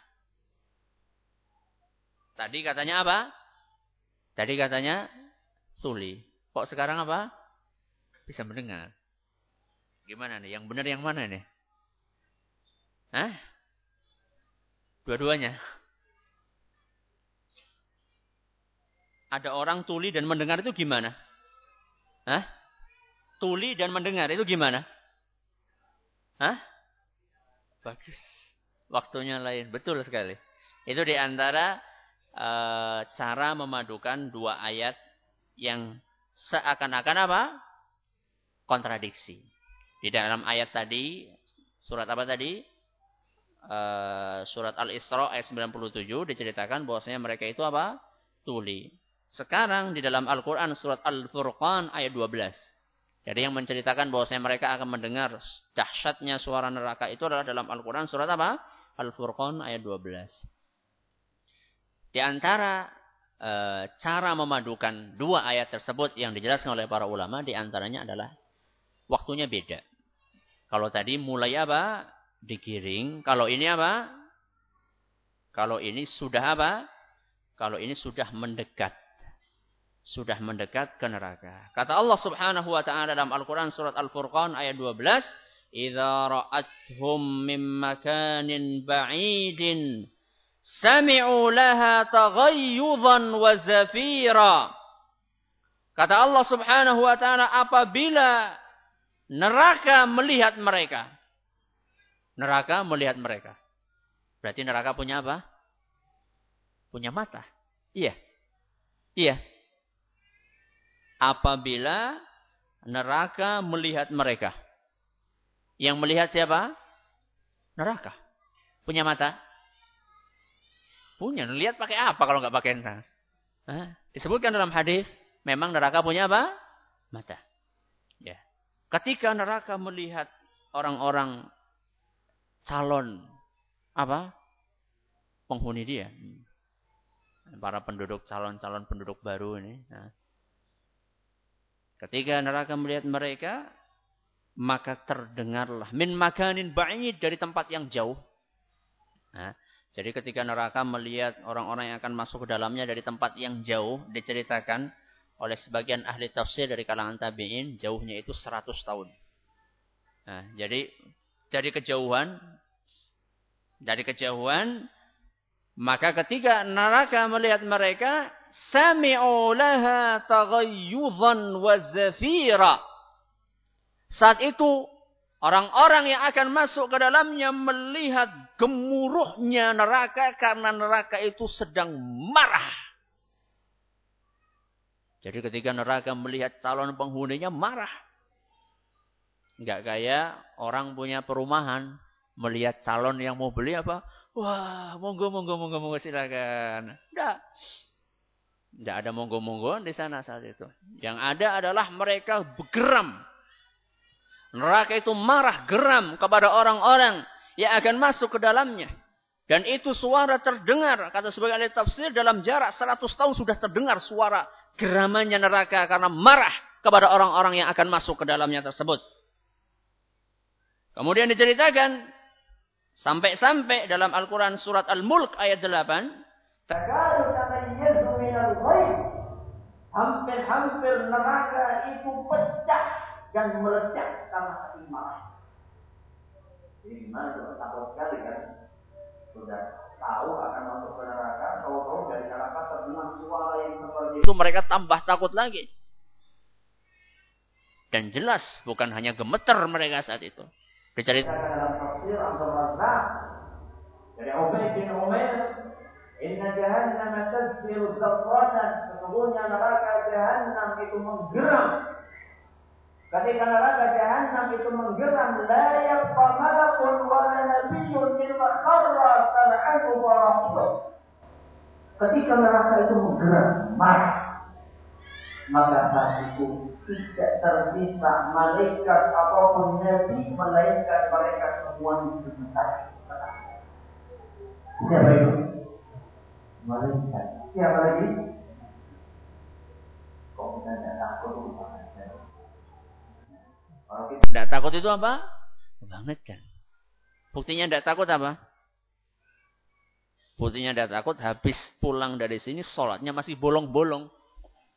Tadi katanya apa? Tadi katanya tuli. Kok sekarang apa? Bisa mendengar. Gimana nih? Yang benar yang mana nih? Hah? Dua-duanya. Ada orang tuli dan mendengar itu gimana? Hah? Tuli dan mendengar itu gimana? Hah? Bagus. Waktunya lain. Betul sekali. Itu di antara e, cara memadukan dua ayat yang seakan-akan apa? Kontradiksi. Di dalam ayat tadi, surat apa tadi? E, surat Al-Isra ayat 97 diceritakan bahwasanya mereka itu apa? Tuli. Sekarang di dalam Al-Quran surat Al-Furqan ayat 12. Jadi yang menceritakan bahwasanya mereka akan mendengar dahsyatnya suara neraka itu adalah dalam Al-Quran surat apa? Al-Furqan ayat 12. Di antara e, cara memadukan dua ayat tersebut yang dijelaskan oleh para ulama di antaranya adalah waktunya beda. Kalau tadi mulai apa? Digiring. Kalau ini apa? Kalau ini sudah apa? Kalau ini sudah mendekat sudah mendekat ke neraka. Kata Allah Subhanahu wa taala dalam Al-Qur'an surat Al-Furqan ayat 12, "Idza ra'athum min makanin ba'idin sami'u laha taghayyudan wa zafira." Kata Allah Subhanahu wa taala apabila neraka melihat mereka. Neraka melihat mereka. Berarti neraka punya apa? Punya mata. Iya. Iya apabila neraka melihat mereka. Yang melihat siapa? Neraka. Punya mata? Punya. Lihat pakai apa kalau nggak pakai mata? Disebutkan dalam hadis, memang neraka punya apa? Mata. Ketika neraka melihat orang-orang calon apa? Penghuni dia. Para penduduk calon-calon penduduk baru ini. Nah, Ketika neraka melihat mereka, maka terdengarlah min makanin ba'id dari tempat yang jauh. Nah, jadi ketika neraka melihat orang-orang yang akan masuk ke dalamnya dari tempat yang jauh, diceritakan oleh sebagian ahli tafsir dari kalangan tabi'in, jauhnya itu 100 tahun. Nah, jadi dari kejauhan, dari kejauhan, maka ketika neraka melihat mereka, sami'u laha taghayyudhan wa zafira. Saat itu orang-orang yang akan masuk ke dalamnya melihat gemuruhnya neraka karena neraka itu sedang marah. Jadi ketika neraka melihat calon penghuninya marah. Enggak kayak orang punya perumahan melihat calon yang mau beli apa? Wah, monggo monggo monggo monggo silakan. Enggak. Tidak ada monggo-monggo di sana saat itu. Yang ada adalah mereka bergeram. Neraka itu marah geram kepada orang-orang yang akan masuk ke dalamnya. Dan itu suara terdengar. Kata sebagai ahli tafsir dalam jarak 100 tahun sudah terdengar suara geramannya neraka. Karena marah kepada orang-orang yang akan masuk ke dalamnya tersebut. Kemudian diceritakan. Sampai-sampai dalam Al-Quran surat Al-Mulk ayat 8. Hampir-hampir neraka itu pecah dan meledak karena saking marah. Jadi gimana? Takut sekali kan? Sudah tahu akan masuk ke neraka, tahu-tahu dari neraka terdengar suara yang seperti itu. Mereka tambah takut lagi. Dan jelas bukan hanya gemeter mereka saat itu. Diceritakan dalam tafsir Abdul Razak dari Ubaid bin Umair Inna jahannam tazfiru zafratan. Sesungguhnya neraka jahannam itu menggeram. Ketika neraka jahannam itu menggeram, la yabqa malakun wa la nabiyyun illa kharra sar'ahu wa Ketika neraka itu menggeram, marah. maka saat itu tidak tersisa malaikat apa pun nabi melainkan mereka semua disebutan. Siapa itu? Malaikat. Siapa lagi? Kok kita tidak takut tidak takut itu apa? Banget kan. Buktinya tidak takut apa? Buktinya tidak takut habis pulang dari sini sholatnya masih bolong-bolong.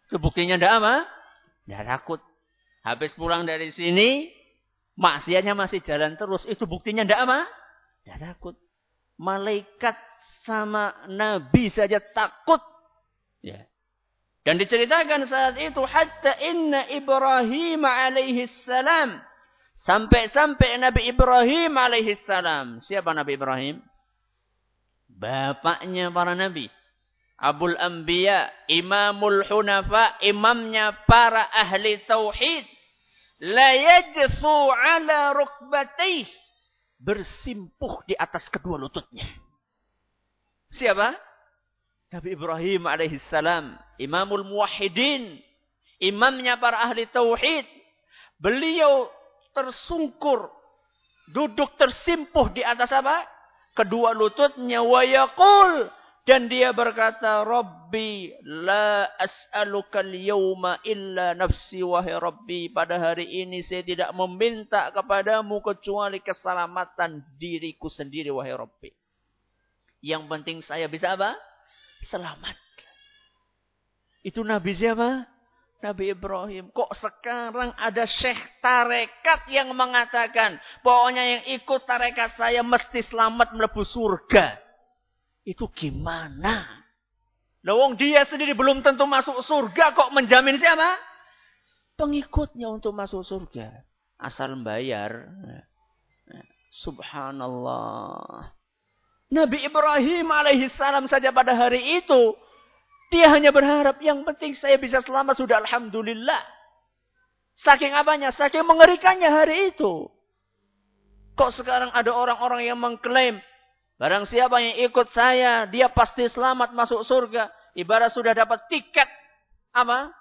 Itu buktinya tidak apa? Tidak takut. Habis pulang dari sini, maksiatnya masih jalan terus. Itu buktinya tidak apa? Tidak takut. Malaikat sama Nabi saja takut. Ya. Dan diceritakan saat itu, hatta inna Ibrahim alaihi salam. Sampai-sampai Nabi Ibrahim alaihi salam. Siapa Nabi Ibrahim? Bapaknya para Nabi. Abul Anbiya, Imamul Hunafa, imamnya para ahli tauhid. La yajthu ala rukbatih. Bersimpuh di atas kedua lututnya. Siapa? Nabi Ibrahim alaihissalam. Imamul Muwahhidin. Imamnya para ahli tauhid. Beliau tersungkur. Duduk tersimpuh di atas apa? Kedua lututnya. Wa yaqul. Dan dia berkata, Rabbi la as'aluka yawma illa nafsi wahai Rabbi. Pada hari ini saya tidak meminta kepadamu kecuali keselamatan diriku sendiri wahai Rabbi. Yang penting saya bisa apa? Selamat. Itu Nabi siapa? Nabi Ibrahim. Kok sekarang ada syekh tarekat yang mengatakan, pokoknya yang ikut tarekat saya mesti selamat melebu surga. Itu gimana? Lawang dia sendiri belum tentu masuk surga kok menjamin siapa? Pengikutnya untuk masuk surga. Asal membayar. Subhanallah. Nabi Ibrahim alaihissalam saja pada hari itu. Dia hanya berharap yang penting saya bisa selamat sudah Alhamdulillah. Saking apanya? Saking mengerikannya hari itu. Kok sekarang ada orang-orang yang mengklaim Barang siapa yang ikut saya, dia pasti selamat masuk surga. Ibarat sudah dapat tiket apa?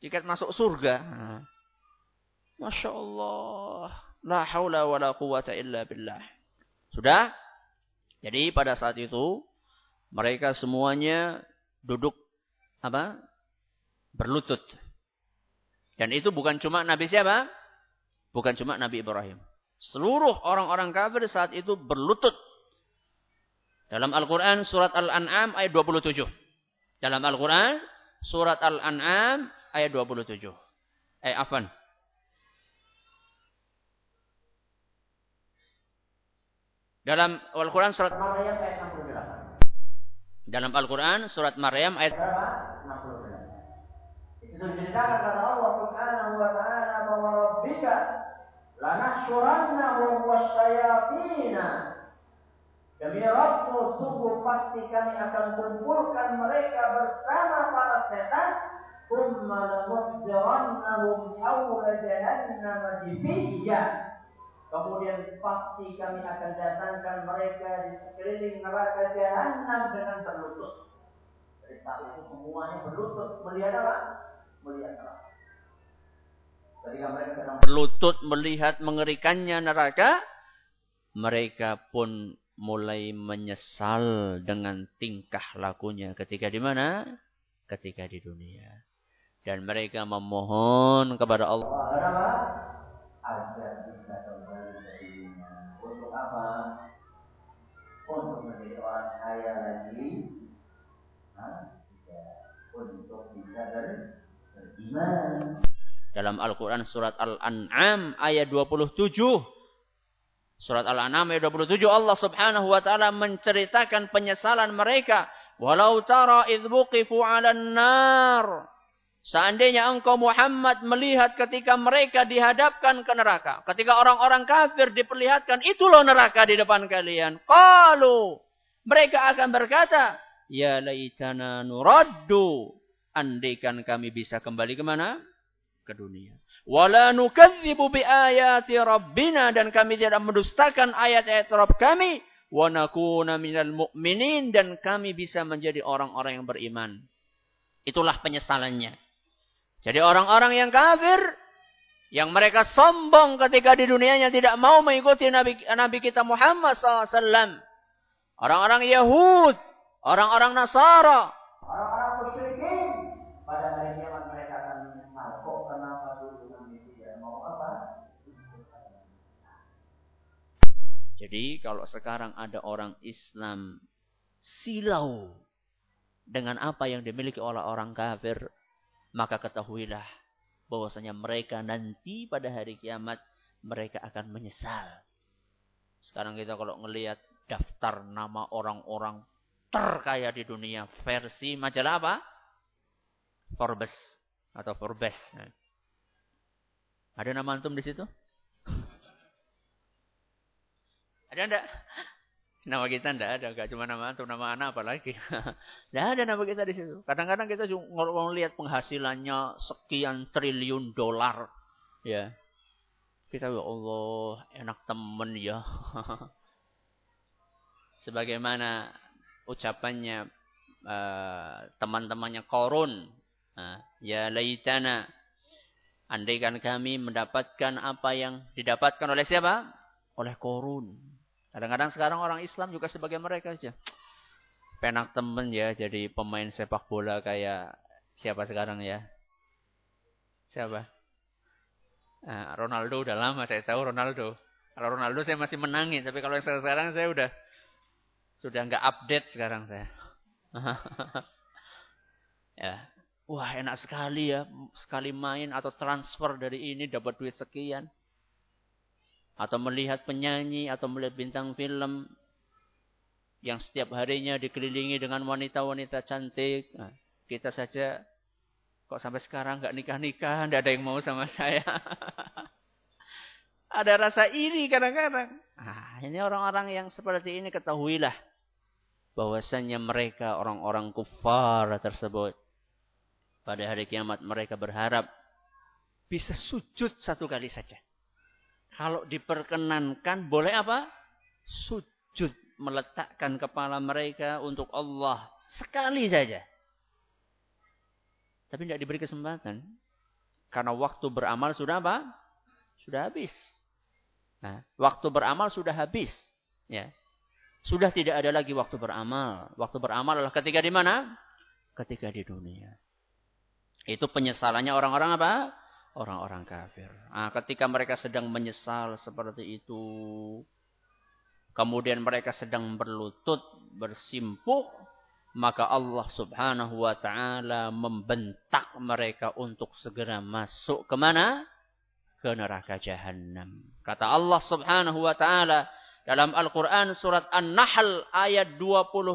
Tiket masuk surga. Masya Allah. La haula wa la quwata illa billah. Sudah? Jadi pada saat itu, mereka semuanya duduk apa? Berlutut. Dan itu bukan cuma Nabi siapa? Bukan cuma Nabi Ibrahim. Seluruh orang-orang kafir saat itu berlutut. Dalam Al-Quran surat Al-An'am ayat 27. Dalam Al-Quran surat Al-An'am ayat 27. Eh, afan. Dalam Al-Quran surat Maryam ayat 68. Dalam Al-Quran surat Maryam ayat 68. Itu diceritakan kata Allah Subhanahu wa taala bahwa Rabbika lanahsyurannahum wasyayatina Demi Rabbmu sungguh pasti kami akan kumpulkan mereka bersama para setan Thumma lamuhdirannahum awla jahannam jibiyya Kemudian pasti kami akan datangkan mereka di sekeliling neraka jahanam dengan berlutut. Dari saat itu semuanya berlutut melihat apa? Melihat neraka. Ketika mereka sedang berlutut melihat mengerikannya neraka, mereka pun mulai menyesal dengan tingkah lakunya ketika di mana? Ketika di dunia. Dan mereka memohon kepada Allah. Agar dalam Al-Quran surat Al-An'am ayat 27. Surat Al-An'am ayat 27 Allah subhanahu wa ta'ala menceritakan penyesalan mereka. Walau tara idbuqifu ala nar. Seandainya engkau Muhammad melihat ketika mereka dihadapkan ke neraka. Ketika orang-orang kafir diperlihatkan, itu loh neraka di depan kalian. Kalau mereka akan berkata, Ya laitana nuraddu. Andaikan kami bisa kembali ke mana? Ke dunia. Wala nukadzibu bi ayati rabbina dan kami tidak mendustakan ayat-ayat Rabb kami wa nakuna minal mu'minin dan kami bisa menjadi orang-orang yang beriman. Itulah penyesalannya. Jadi orang-orang yang kafir, yang mereka sombong ketika di dunianya tidak mau mengikuti Nabi, Nabi kita Muhammad SAW. Orang-orang Yahud, orang-orang Nasara, orang-orang Jadi kalau sekarang ada orang Islam silau dengan apa yang dimiliki oleh orang kafir, maka ketahuilah bahwasanya mereka nanti pada hari kiamat mereka akan menyesal. Sekarang kita kalau ngelihat daftar nama orang-orang terkaya di dunia versi majalah apa? Forbes atau Forbes. Ada nama antum di situ? Ada enggak? Nama kita enggak ada, enggak cuma nama antum, nama anak apalagi. Enggak ada nama kita di situ. Kadang-kadang kita juga lihat penghasilannya sekian triliun dolar. Ya. Kita ya Allah, enak temen ya. sebagaimana ucapannya uh, teman-temannya Korun uh, ya laitana andaikan kami mendapatkan apa yang didapatkan oleh siapa oleh Korun kadang-kadang sekarang orang Islam juga sebagai mereka saja penak temen ya jadi pemain sepak bola kayak siapa sekarang ya siapa Nah, Ronaldo udah lama saya tahu Ronaldo. Kalau Ronaldo saya masih menangis, tapi kalau sekarang saya udah sudah nggak update sekarang saya. ya. Wah enak sekali ya. Sekali main atau transfer dari ini dapat duit sekian. Atau melihat penyanyi atau melihat bintang film. Yang setiap harinya dikelilingi dengan wanita-wanita cantik. Nah, kita saja kok sampai sekarang nggak nikah-nikah. Tidak ada yang mau sama saya. ada rasa iri kadang-kadang. Ah, ini orang-orang yang seperti ini ketahuilah bahwasannya mereka orang-orang kufar tersebut pada hari kiamat mereka berharap bisa sujud satu kali saja. Kalau diperkenankan boleh apa? Sujud meletakkan kepala mereka untuk Allah sekali saja. Tapi tidak diberi kesempatan. Karena waktu beramal sudah apa? Sudah habis. Nah, waktu beramal sudah habis. Ya. Sudah tidak ada lagi waktu beramal. Waktu beramal adalah ketika di mana? Ketika di dunia. Itu penyesalannya orang-orang apa? Orang-orang kafir. Nah, ketika mereka sedang menyesal seperti itu. Kemudian mereka sedang berlutut, bersimpuh. Maka Allah subhanahu wa ta'ala membentak mereka untuk segera masuk ke mana? Ke neraka jahanam. Kata Allah subhanahu wa ta'ala. Dalam Al-Quran surat An-Nahl ayat 29.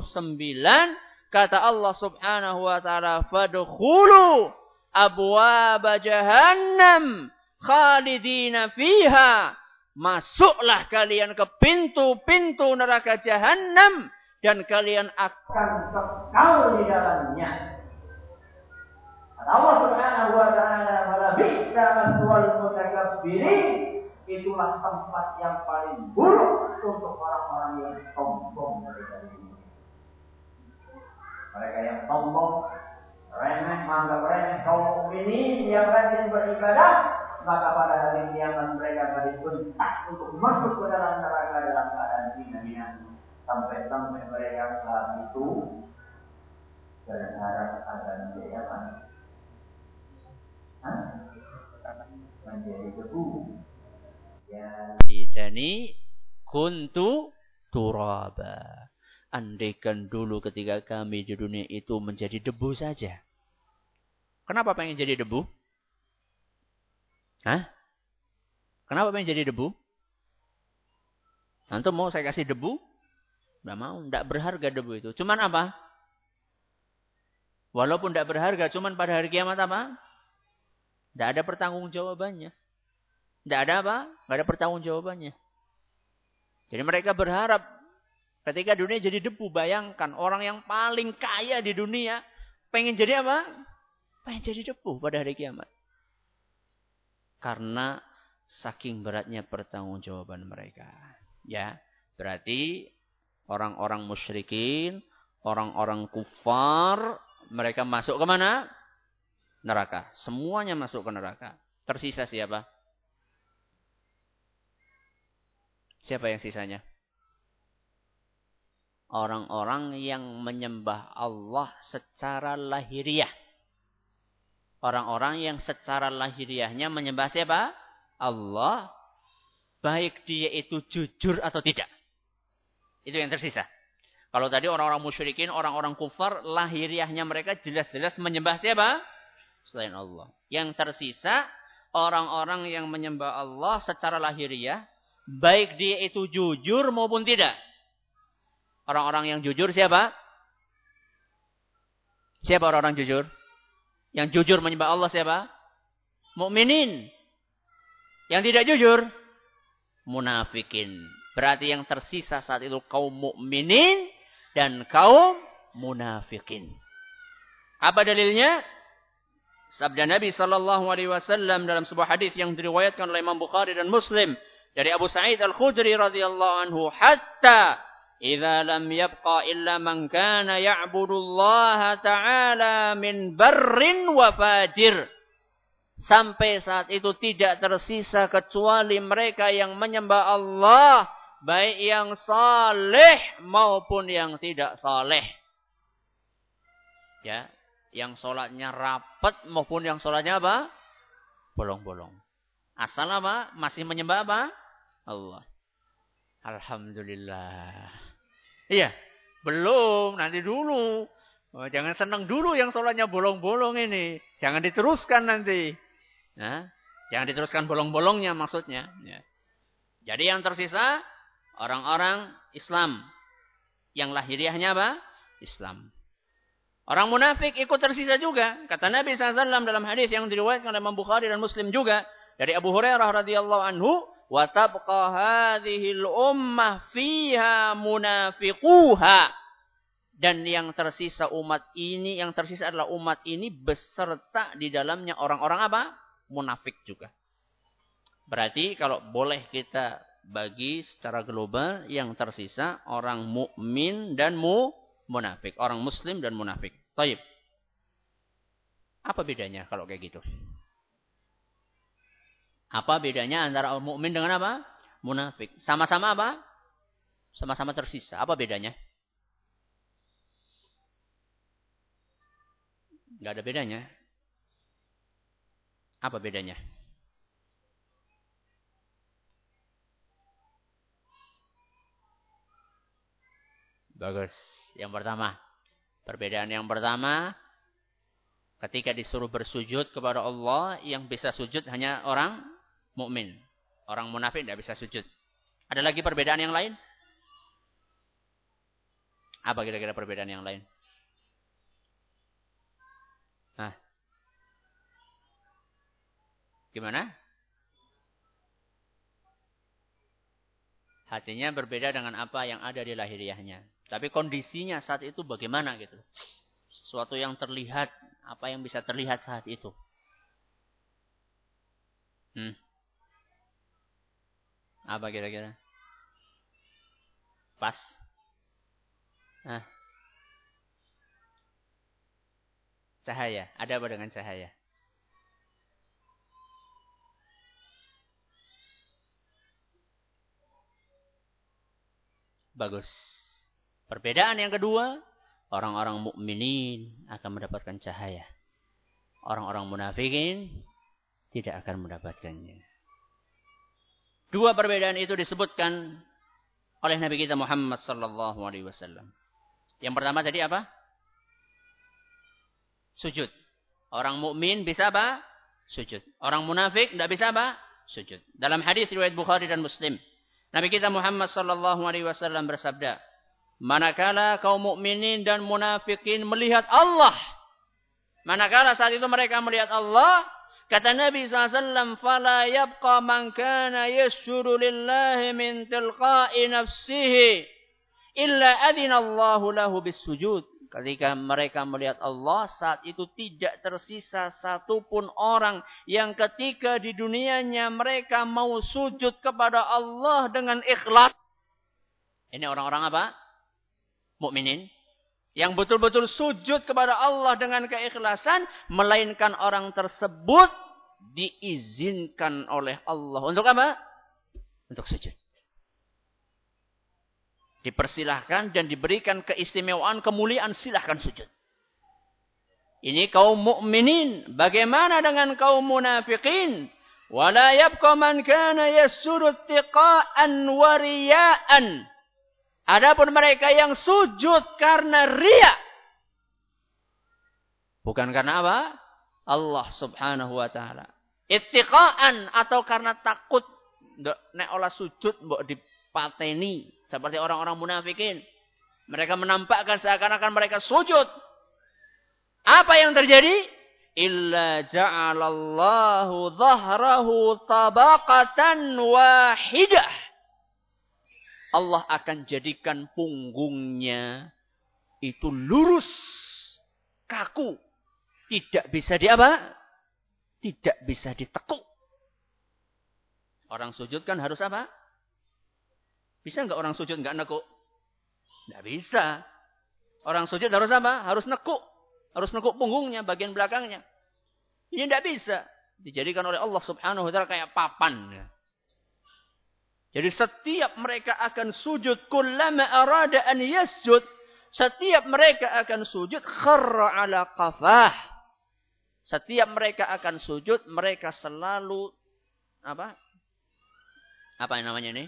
Kata Allah subhanahu wa ta'ala. Fadkhulu abwaba jahannam khalidina fiha. Masuklah kalian ke pintu-pintu neraka jahannam. Dan kalian akan kekal di dalamnya. Allah subhanahu wa ta'ala. Wala bi'sa maswal mutakabbirin itulah tempat yang paling buruk untuk orang-orang yang sombong. Mereka yang sombong, remeh, menganggap remeh. Kaum ini yang rajin beribadah, maka pada hari kiamat mereka akan dibentak untuk masuk ke dalam neraka dalam keadaan hina-hina sampai-sampai mereka saat itu berharap akan diapakan menjadi debu. Idani kuntu turaba. Andaikan dulu ketika kami di dunia itu menjadi debu saja. Kenapa pengen jadi debu? Hah? Kenapa pengen jadi debu? Nanti mau saya kasih debu? Tidak mau. Tidak berharga debu itu. Cuman apa? Walaupun tidak berharga, cuman pada hari kiamat apa? Tidak ada pertanggungjawabannya. Tidak ada apa? Tidak ada pertanggungjawabannya. Jadi mereka berharap ketika dunia jadi debu, bayangkan orang yang paling kaya di dunia pengen jadi apa? Pengen jadi debu pada hari kiamat. Karena saking beratnya pertanggungjawaban mereka. Ya, berarti orang-orang musyrikin, orang-orang kufar, mereka masuk ke mana? Neraka. Semuanya masuk ke neraka. Tersisa siapa? Siapa yang sisanya? Orang-orang yang menyembah Allah secara lahiriah. Orang-orang yang secara lahiriahnya menyembah siapa? Allah. Baik dia itu jujur atau tidak. Itu yang tersisa. Kalau tadi orang-orang musyrikin, orang-orang kufar, lahiriahnya mereka jelas-jelas menyembah siapa? Selain Allah. Yang tersisa, orang-orang yang menyembah Allah secara lahiriah, baik dia itu jujur maupun tidak. Orang-orang yang jujur siapa? Siapa orang-orang jujur? Yang jujur menyembah Allah siapa? Mukminin. Yang tidak jujur, munafikin. Berarti yang tersisa saat itu kaum mukminin dan kaum munafikin. Apa dalilnya? Sabda Nabi sallallahu alaihi wasallam dalam sebuah hadis yang diriwayatkan oleh Imam Bukhari dan Muslim dari Abu Sa'id Al-Khudri radhiyallahu anhu, hatta lam yabqa illa man kana ya'budu Allah taala min barrin wa fajir. Sampai saat itu tidak tersisa kecuali mereka yang menyembah Allah baik yang saleh maupun yang tidak saleh. Ya, yang sholatnya rapat maupun yang sholatnya apa? Bolong-bolong. Asal apa? Masih menyembah apa? Allah. Alhamdulillah. Iya, belum. Nanti dulu. Oh, jangan senang dulu yang sholatnya bolong-bolong ini. Jangan diteruskan nanti. Nah, jangan diteruskan bolong-bolongnya maksudnya. Ya. Jadi yang tersisa Orang-orang Islam. Yang lahiriahnya apa? Islam. Orang munafik ikut tersisa juga. Kata Nabi SAW dalam hadis yang diriwayatkan oleh Imam Bukhari dan Muslim juga. Dari Abu Hurairah radhiyallahu anhu wa tabqa hadhihi fiha munafiquha dan yang tersisa umat ini yang tersisa adalah umat ini beserta di dalamnya orang-orang apa? munafik juga. Berarti kalau boleh kita bagi secara global yang tersisa orang mukmin dan mu munafik, orang muslim dan munafik. Taib. Apa bedanya kalau kayak gitu? Apa bedanya antara orang mukmin dengan apa? Munafik. Sama-sama apa? Sama-sama tersisa. Apa bedanya? Gak ada bedanya. Apa bedanya? Bagus. Yang pertama. Perbedaan yang pertama. Ketika disuruh bersujud kepada Allah. Yang bisa sujud hanya orang mukmin. Orang munafik tidak bisa sujud. Ada lagi perbedaan yang lain? Apa kira-kira perbedaan yang lain? Nah. Gimana? Hatinya berbeda dengan apa yang ada di lahiriahnya. Tapi kondisinya saat itu bagaimana gitu. Sesuatu yang terlihat, apa yang bisa terlihat saat itu. Hmm. Apa kira-kira? Pas. Nah. Cahaya. Ada apa dengan cahaya? Bagus. Perbedaan yang kedua, orang-orang mukminin akan mendapatkan cahaya. Orang-orang munafikin tidak akan mendapatkannya. Dua perbedaan itu disebutkan oleh Nabi kita Muhammad sallallahu alaihi wasallam. Yang pertama tadi apa? Sujud. Orang mukmin bisa apa? Sujud. Orang munafik tidak bisa apa? Sujud. Dalam hadis riwayat Bukhari dan Muslim, Nabi kita Muhammad sallallahu alaihi wasallam bersabda, Manakala kaum mukminin dan munafikin melihat Allah. Manakala saat itu mereka melihat Allah, kata Nabi SAW, "Fala yabqa man kana yasjudu lillahi min tilqa'i nafsihi illa adina Allahu lahu bisujud." Ketika mereka melihat Allah, saat itu tidak tersisa satupun orang yang ketika di dunianya mereka mau sujud kepada Allah dengan ikhlas. Ini orang-orang apa? mukminin. Yang betul-betul sujud kepada Allah dengan keikhlasan. Melainkan orang tersebut diizinkan oleh Allah. Untuk apa? Untuk sujud. Dipersilahkan dan diberikan keistimewaan, kemuliaan, silahkan sujud. Ini kaum mukminin. Bagaimana dengan kaum munafikin? Wala yabqa man kana tiqa'an wa riya'an. Adapun mereka yang sujud karena ria. Bukan karena apa? Allah subhanahu wa ta'ala. Ittiqa'an atau karena takut. Nek olah sujud mbok dipateni. Seperti orang-orang munafikin. Mereka menampakkan seakan-akan mereka sujud. Apa yang terjadi? Illa ja'alallahu dhahrahu tabaqatan wahidah. Allah akan jadikan punggungnya itu lurus, kaku, tidak bisa di apa? Tidak bisa ditekuk. Orang sujud kan harus apa? Bisa nggak orang sujud nggak nekuk? Nggak bisa. Orang sujud harus apa? Harus nekuk. Harus nekuk punggungnya, bagian belakangnya. Ini tidak bisa. Dijadikan oleh Allah subhanahu wa ta'ala kayak papan. Jadi setiap mereka akan sujud. Kullama arada an yasjud. Setiap mereka akan sujud. Kharra ala qafah. Setiap mereka akan sujud. Mereka selalu. Apa? Apa yang namanya ini?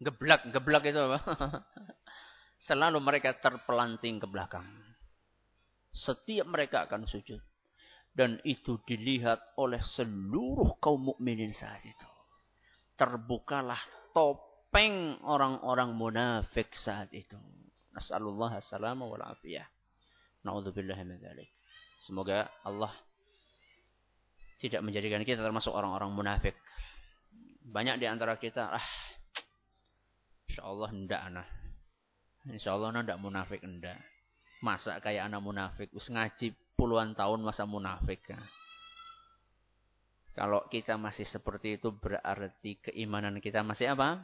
Geblak, geblak itu apa? Selalu mereka terpelanting ke belakang. Setiap mereka akan sujud. Dan itu dilihat oleh seluruh kaum mukminin saat itu. Terbukalah topeng orang-orang munafik saat itu. Nasallallahu assalamu wal afiyah. Na'udzubillah min dzalik. Semoga Allah tidak menjadikan kita termasuk orang-orang munafik. Banyak di antara kita, ah Insya Allah ndak anak. Insya Allah ndak munafik ndak. Masa kayak anak munafik. Us ngaji puluhan tahun masa munafik. Ya. Kalau kita masih seperti itu berarti keimanan kita masih apa?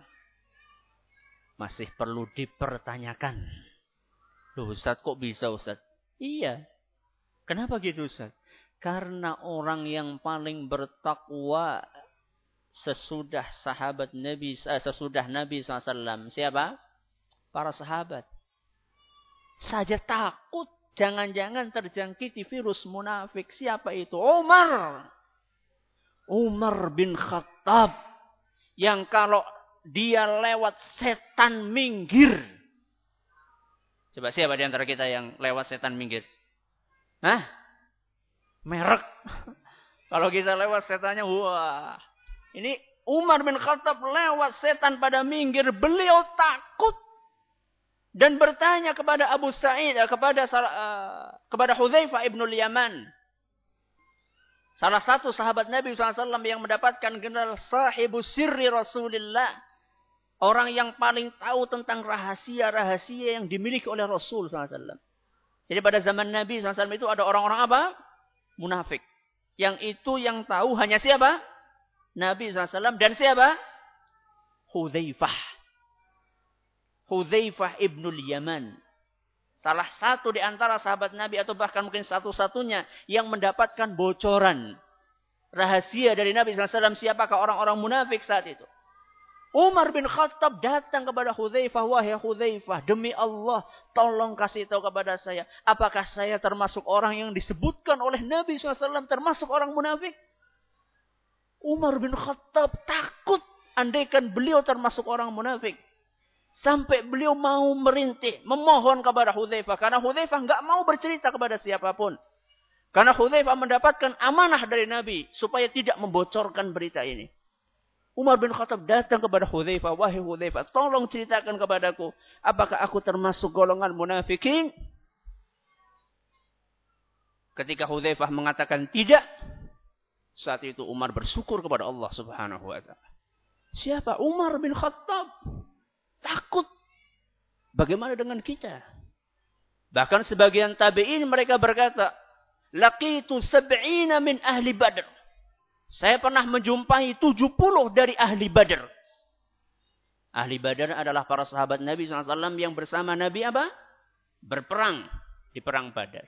Masih perlu dipertanyakan. Loh Ustaz kok bisa Ustaz? Iya. Kenapa gitu Ustaz? Karena orang yang paling bertakwa sesudah sahabat Nabi eh, sesudah Nabi SAW siapa? Para sahabat. Saja takut jangan-jangan terjangkiti virus munafik. Siapa itu? Umar. Umar bin Khattab. Yang kalau dia lewat setan minggir. Coba siapa di antara kita yang lewat setan minggir? Hah? Merek. kalau kita lewat setannya, wah, ini Umar bin Khattab lewat setan pada minggir. Beliau takut. Dan bertanya kepada Abu Sa'id, eh, kepada uh, kepada Hudzaifah ibnu Yaman. Salah satu sahabat Nabi SAW yang mendapatkan gelar sahibu sirri Rasulullah. Orang yang paling tahu tentang rahasia-rahasia yang dimiliki oleh Rasul SAW. Jadi pada zaman Nabi SAW itu ada orang-orang apa? Munafik. Yang itu yang tahu hanya siapa? Nabi SAW dan siapa? Hudzaifah. Hudzaifah ibnul Yaman. Salah satu di antara sahabat Nabi atau bahkan mungkin satu-satunya yang mendapatkan bocoran rahasia dari Nabi SAW siapakah orang-orang munafik saat itu. Umar bin Khattab datang kepada Hudzaifah, wahai Hudzaifah, demi Allah, tolong kasih tahu kepada saya, apakah saya termasuk orang yang disebutkan oleh Nabi SAW termasuk orang munafik? Umar bin Khattab takut andaikan beliau termasuk orang munafik. Sampai beliau mau merintih, memohon kepada Hudzaifah. Karena Hudzaifah nggak mau bercerita kepada siapa pun. Karena Hudzaifah mendapatkan amanah dari Nabi supaya tidak membocorkan berita ini. Umar bin Khattab datang kepada Hudzaifah, "Wahai Hudzaifah, tolong ceritakan kepadaku, apakah aku termasuk golongan munafikin?" Ketika Hudzaifah mengatakan tidak, saat itu Umar bersyukur kepada Allah Subhanahu wa taala. Siapa? Umar bin Khattab. Takut. Bagaimana dengan kita? Bahkan sebagian tabi'in mereka berkata, Laqitu sab'ina min ahli badr. Saya pernah menjumpai 70 dari ahli badr. Ahli badr adalah para sahabat Nabi SAW yang bersama Nabi apa? berperang di perang Badar.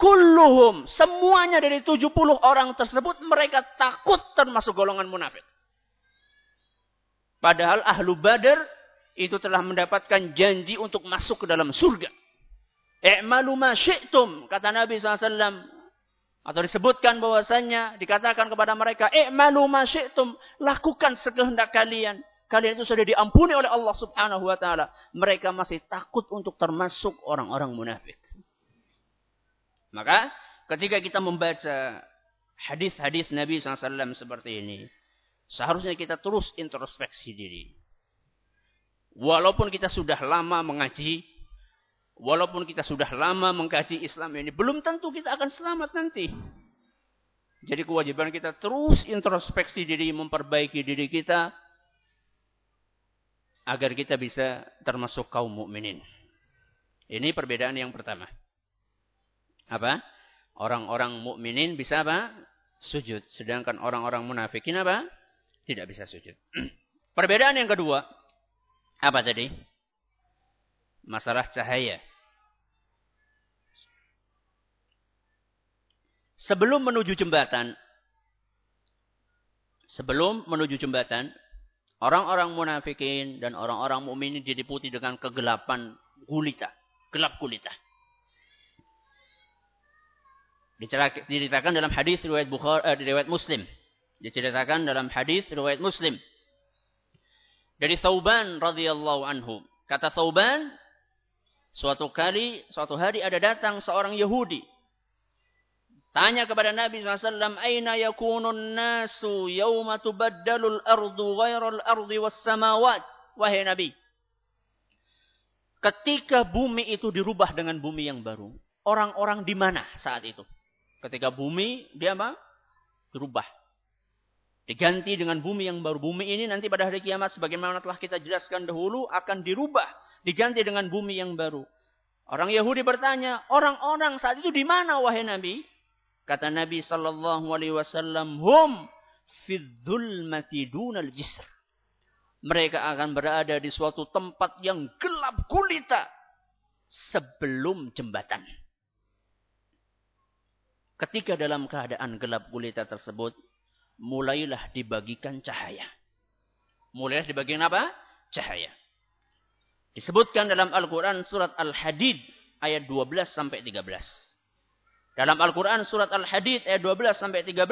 Kulluhum, semuanya dari 70 orang tersebut mereka takut termasuk golongan munafik. Padahal ahlu Badar itu telah mendapatkan janji untuk masuk ke dalam surga. I'malu ma syi'tum, kata Nabi SAW. Atau disebutkan bahwasannya, dikatakan kepada mereka, I'malu ma syi'tum, lakukan sekehendak kalian. Kalian itu sudah diampuni oleh Allah subhanahu wa ta'ala. Mereka masih takut untuk termasuk orang-orang munafik. Maka ketika kita membaca hadis-hadis Nabi SAW seperti ini, seharusnya kita terus introspeksi diri. Walaupun kita sudah lama mengaji, walaupun kita sudah lama mengkaji Islam ini, belum tentu kita akan selamat nanti. Jadi kewajiban kita terus introspeksi diri, memperbaiki diri kita agar kita bisa termasuk kaum mukminin. Ini perbedaan yang pertama apa? Orang-orang mukminin bisa apa? Sujud. Sedangkan orang-orang munafikin apa? Tidak bisa sujud. Perbedaan yang kedua. Apa tadi? Masalah cahaya. Sebelum menuju jembatan, sebelum menuju jembatan, orang-orang munafikin dan orang-orang mukminin diliputi dengan kegelapan gulita, gelap gulita. Diceritakan dalam hadis riwayat Bukhari, eh, riwayat Muslim. Diceritakan dalam hadis riwayat Muslim. Dari Thauban radhiyallahu anhu. Kata Thauban, suatu kali, suatu hari ada datang seorang Yahudi. Tanya kepada Nabi SAW, Aina yakunun nasu yawma tubaddalul ardu ghairal ardi was samawat. Wahai Nabi. Ketika bumi itu dirubah dengan bumi yang baru. Orang-orang di mana saat itu? Ketika bumi dia apa? Berubah. Diganti dengan bumi yang baru. Bumi ini nanti pada hari kiamat sebagaimana telah kita jelaskan dahulu akan dirubah. Diganti dengan bumi yang baru. Orang Yahudi bertanya, orang-orang saat itu di mana wahai Nabi? Kata Nabi sallallahu alaihi wasallam, hum fidzulmati dunal jisr. Mereka akan berada di suatu tempat yang gelap gulita sebelum jembatan. Ketika dalam keadaan gelap gulita tersebut, mulailah dibagikan cahaya. Mulailah dibagikan apa? Cahaya. Disebutkan dalam Al-Quran surat Al-Hadid ayat 12 sampai 13. Dalam Al-Quran surat Al-Hadid ayat 12 sampai 13.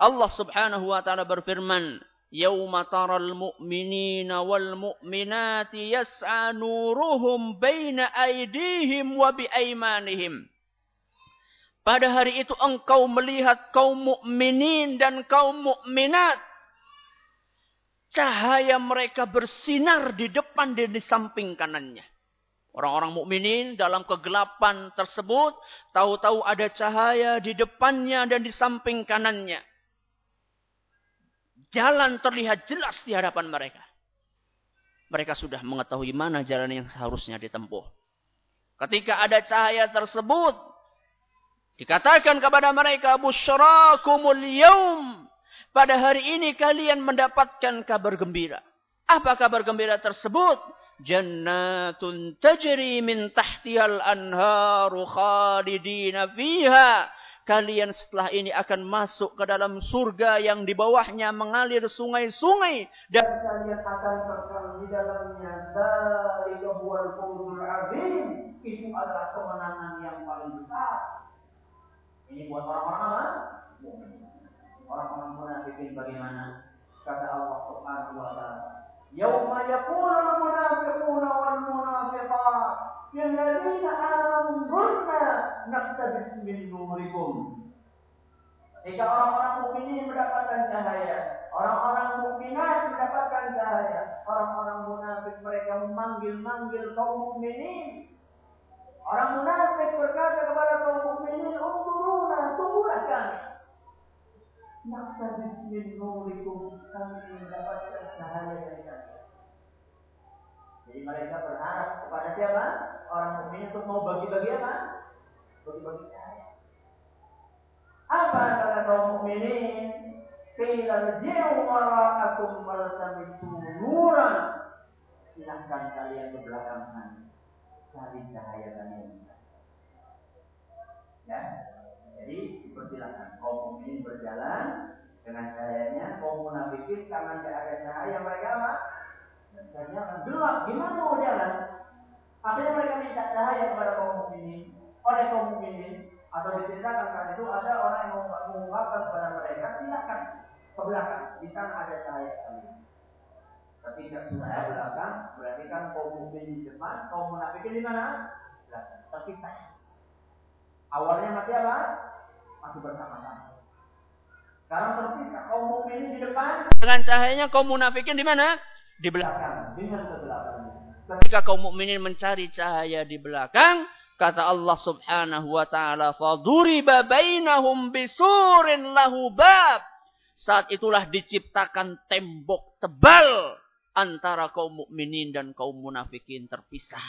Allah subhanahu wa ta'ala berfirman. Yawma taral mu'minina wal mu'minati yas'a nuruhum baina aydihim wa bi'aymanihim. Pada hari itu engkau melihat kaum mukminin dan kaum mukminat. Cahaya mereka bersinar di depan dan di samping kanannya. Orang-orang mukminin dalam kegelapan tersebut tahu-tahu ada cahaya di depannya dan di samping kanannya. Jalan terlihat jelas di hadapan mereka. Mereka sudah mengetahui mana jalan yang seharusnya ditempuh. Ketika ada cahaya tersebut, Dikatakan kepada mereka, Busyarakumul yaum. Pada hari ini kalian mendapatkan kabar gembira. Apa kabar gembira tersebut? Jannatun tajri min tahtihal anharu khalidina fiha. Kalian setelah ini akan masuk ke dalam surga yang di bawahnya mengalir sungai-sungai. Dan kalian akan kekal di dalamnya. Dalika huwal azim. Itu adalah kemenangan yang paling besar. Ini buat orang-orang apa? Orang-orang munafikin bagaimana? Kata Allah Subhanahu wa taala, "Yauma yaqulul munafiquna wal munafiqat lil ladzina amanu dhurna naqtabis min nurikum." Ketika orang-orang mukminin mendapatkan cahaya, orang-orang mukminat mendapatkan cahaya, orang-orang munafik mereka memanggil-manggil kaum mukminin Orang munafik berkata kepada kaum mukminin, "Unzuruna, tunggulah kami." Maka bismillahirrahmanirrahim kami mendapatkan cahaya dari kami. Jadi mereka berharap kepada siapa? Orang mukmin untuk mau bagi-bagi apa? Bagi-bagi cahaya. Apa kata kaum mukminin? Qila rji'u wara'akum faltamisu nuran. Silahkan kalian ke belakang kami cari cahaya kalian. Ya, jadi dipersilakan kaum mukminin berjalan dengan cahayanya, kaum munafikin karena tidak ada cahaya mereka apa? Cahaya akan gelap. Gimana mau jalan? Akhirnya mereka minta cahaya kepada kaum mukminin. Oleh kaum mukminin atau diceritakan saat itu ada orang yang mengungkapkan kepada mereka silakan ke belakang di sana ada cahaya kalian. Ketika ke belakang berarti kan kaum mukminin di depan, kaum munafikin di mana? Belakang. Terpisah. Awalnya masih apa? Masih bersama-sama. Sekarang terpisah kaum mukminin di depan. Dengan cahayanya kaum munafikin di mana? Di belakang. Dengan ke belakang. Ketika kaum mukminin mencari cahaya di belakang, kata Allah Subhanahu wa taala, "Faduriba bainahum bisurin lahu bab." Saat itulah diciptakan tembok tebal antara kaum mukminin dan kaum munafikin terpisah.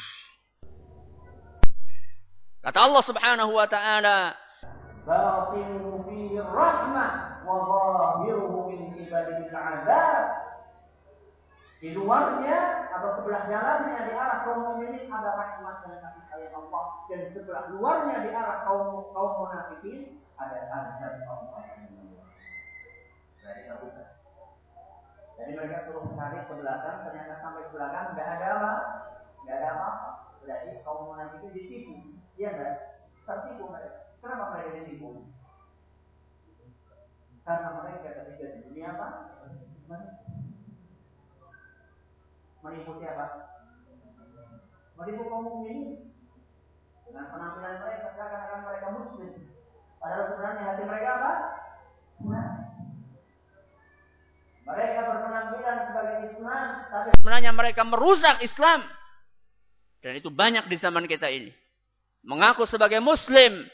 Kata Allah Subhanahu wa taala, "Batinuhu fihi rahmah wa zahiruhu min azab." Di luarnya atau sebelah jalannya di arah kaum mukminin ada rahmat dan kasih sayang Allah dan sebelah luarnya di arah kaum kaum munafikin ada azab Allah. Jadi terbuka. Jadi mereka suruh mencari ke belakang, ternyata sampai ke belakang nggak ada apa, nggak ada apa-apa. Berarti kaum munafikin ditipu. Iya enggak? Tertipu mereka. Kenapa mereka ditipu? Karena mereka ketika di dunia apa? Menipu siapa? Menipu kaum mukminin dengan penampilan mereka seakan-akan mereka muslim. Padahal sebenarnya hati mereka apa? Mereka berpenampilan sebagai Islam, tapi sebenarnya mereka merusak Islam. Dan itu banyak di zaman kita ini mengaku sebagai muslim,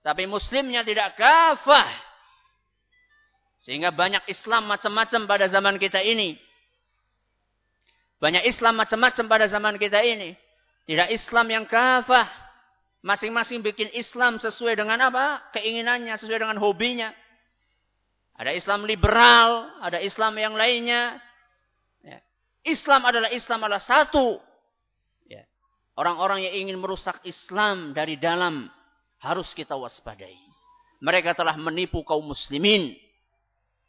tapi muslimnya tidak kafah. Sehingga banyak Islam macam-macam pada zaman kita ini. Banyak Islam macam-macam pada zaman kita ini. Tidak Islam yang kafah. Masing-masing bikin Islam sesuai dengan apa? Keinginannya, sesuai dengan hobinya. Ada Islam liberal, ada Islam yang lainnya. Ya. Islam adalah Islam adalah satu. Orang-orang yang ingin merusak Islam dari dalam harus kita waspadai. Mereka telah menipu kaum muslimin.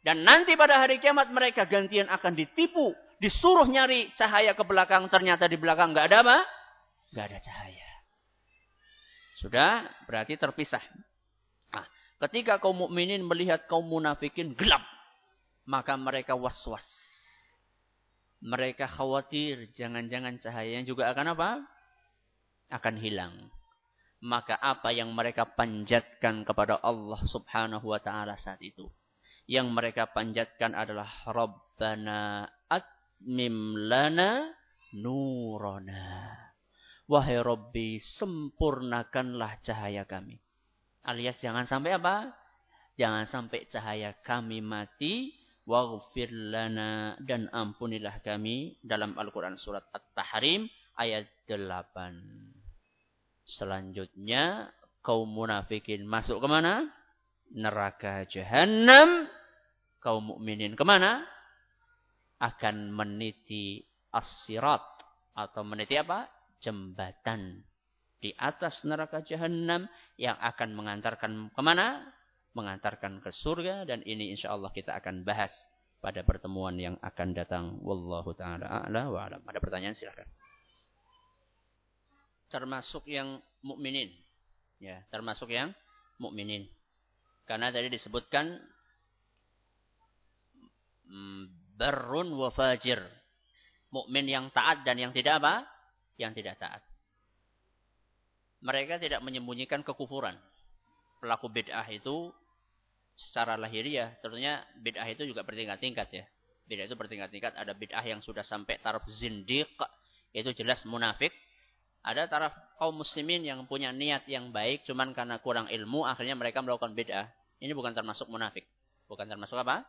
Dan nanti pada hari kiamat mereka gantian akan ditipu. Disuruh nyari cahaya ke belakang. Ternyata di belakang nggak ada apa? Nggak ada cahaya. Sudah berarti terpisah. Ketika kaum mukminin melihat kaum munafikin gelap. Maka mereka was-was. Mereka khawatir jangan-jangan cahaya yang juga akan apa? akan hilang. Maka apa yang mereka panjatkan kepada Allah subhanahu wa ta'ala saat itu. Yang mereka panjatkan adalah Rabbana atmim lana nurona. Wahai Rabbi, sempurnakanlah cahaya kami. Alias jangan sampai apa? Jangan sampai cahaya kami mati. Waghfir lana dan ampunilah kami dalam Al-Quran surat At-Tahrim ayat 8. Selanjutnya kaum munafikin masuk ke mana? Neraka jahanam. Kaum mukminin ke mana? Akan meniti asirat atau meniti apa? Jembatan di atas neraka jahanam yang akan mengantarkan ke mana? Mengantarkan ke surga dan ini insya Allah kita akan bahas pada pertemuan yang akan datang. Wallahu taala a'la wa. Ada pertanyaan silahkan termasuk yang mukminin. Ya, termasuk yang mukminin. Karena tadi disebutkan mm, berun wa fajir. Mukmin yang taat dan yang tidak apa? Yang tidak taat. Mereka tidak menyembunyikan kekufuran. Pelaku bid'ah itu secara lahiriah, tentunya bid'ah itu juga bertingkat-tingkat ya. Bid'ah itu bertingkat-tingkat. Ada bid'ah yang sudah sampai taraf zindiq, itu jelas munafik. Ada taraf kaum muslimin yang punya niat yang baik, cuman karena kurang ilmu, akhirnya mereka melakukan bid'ah. Ini bukan termasuk munafik. Bukan termasuk apa?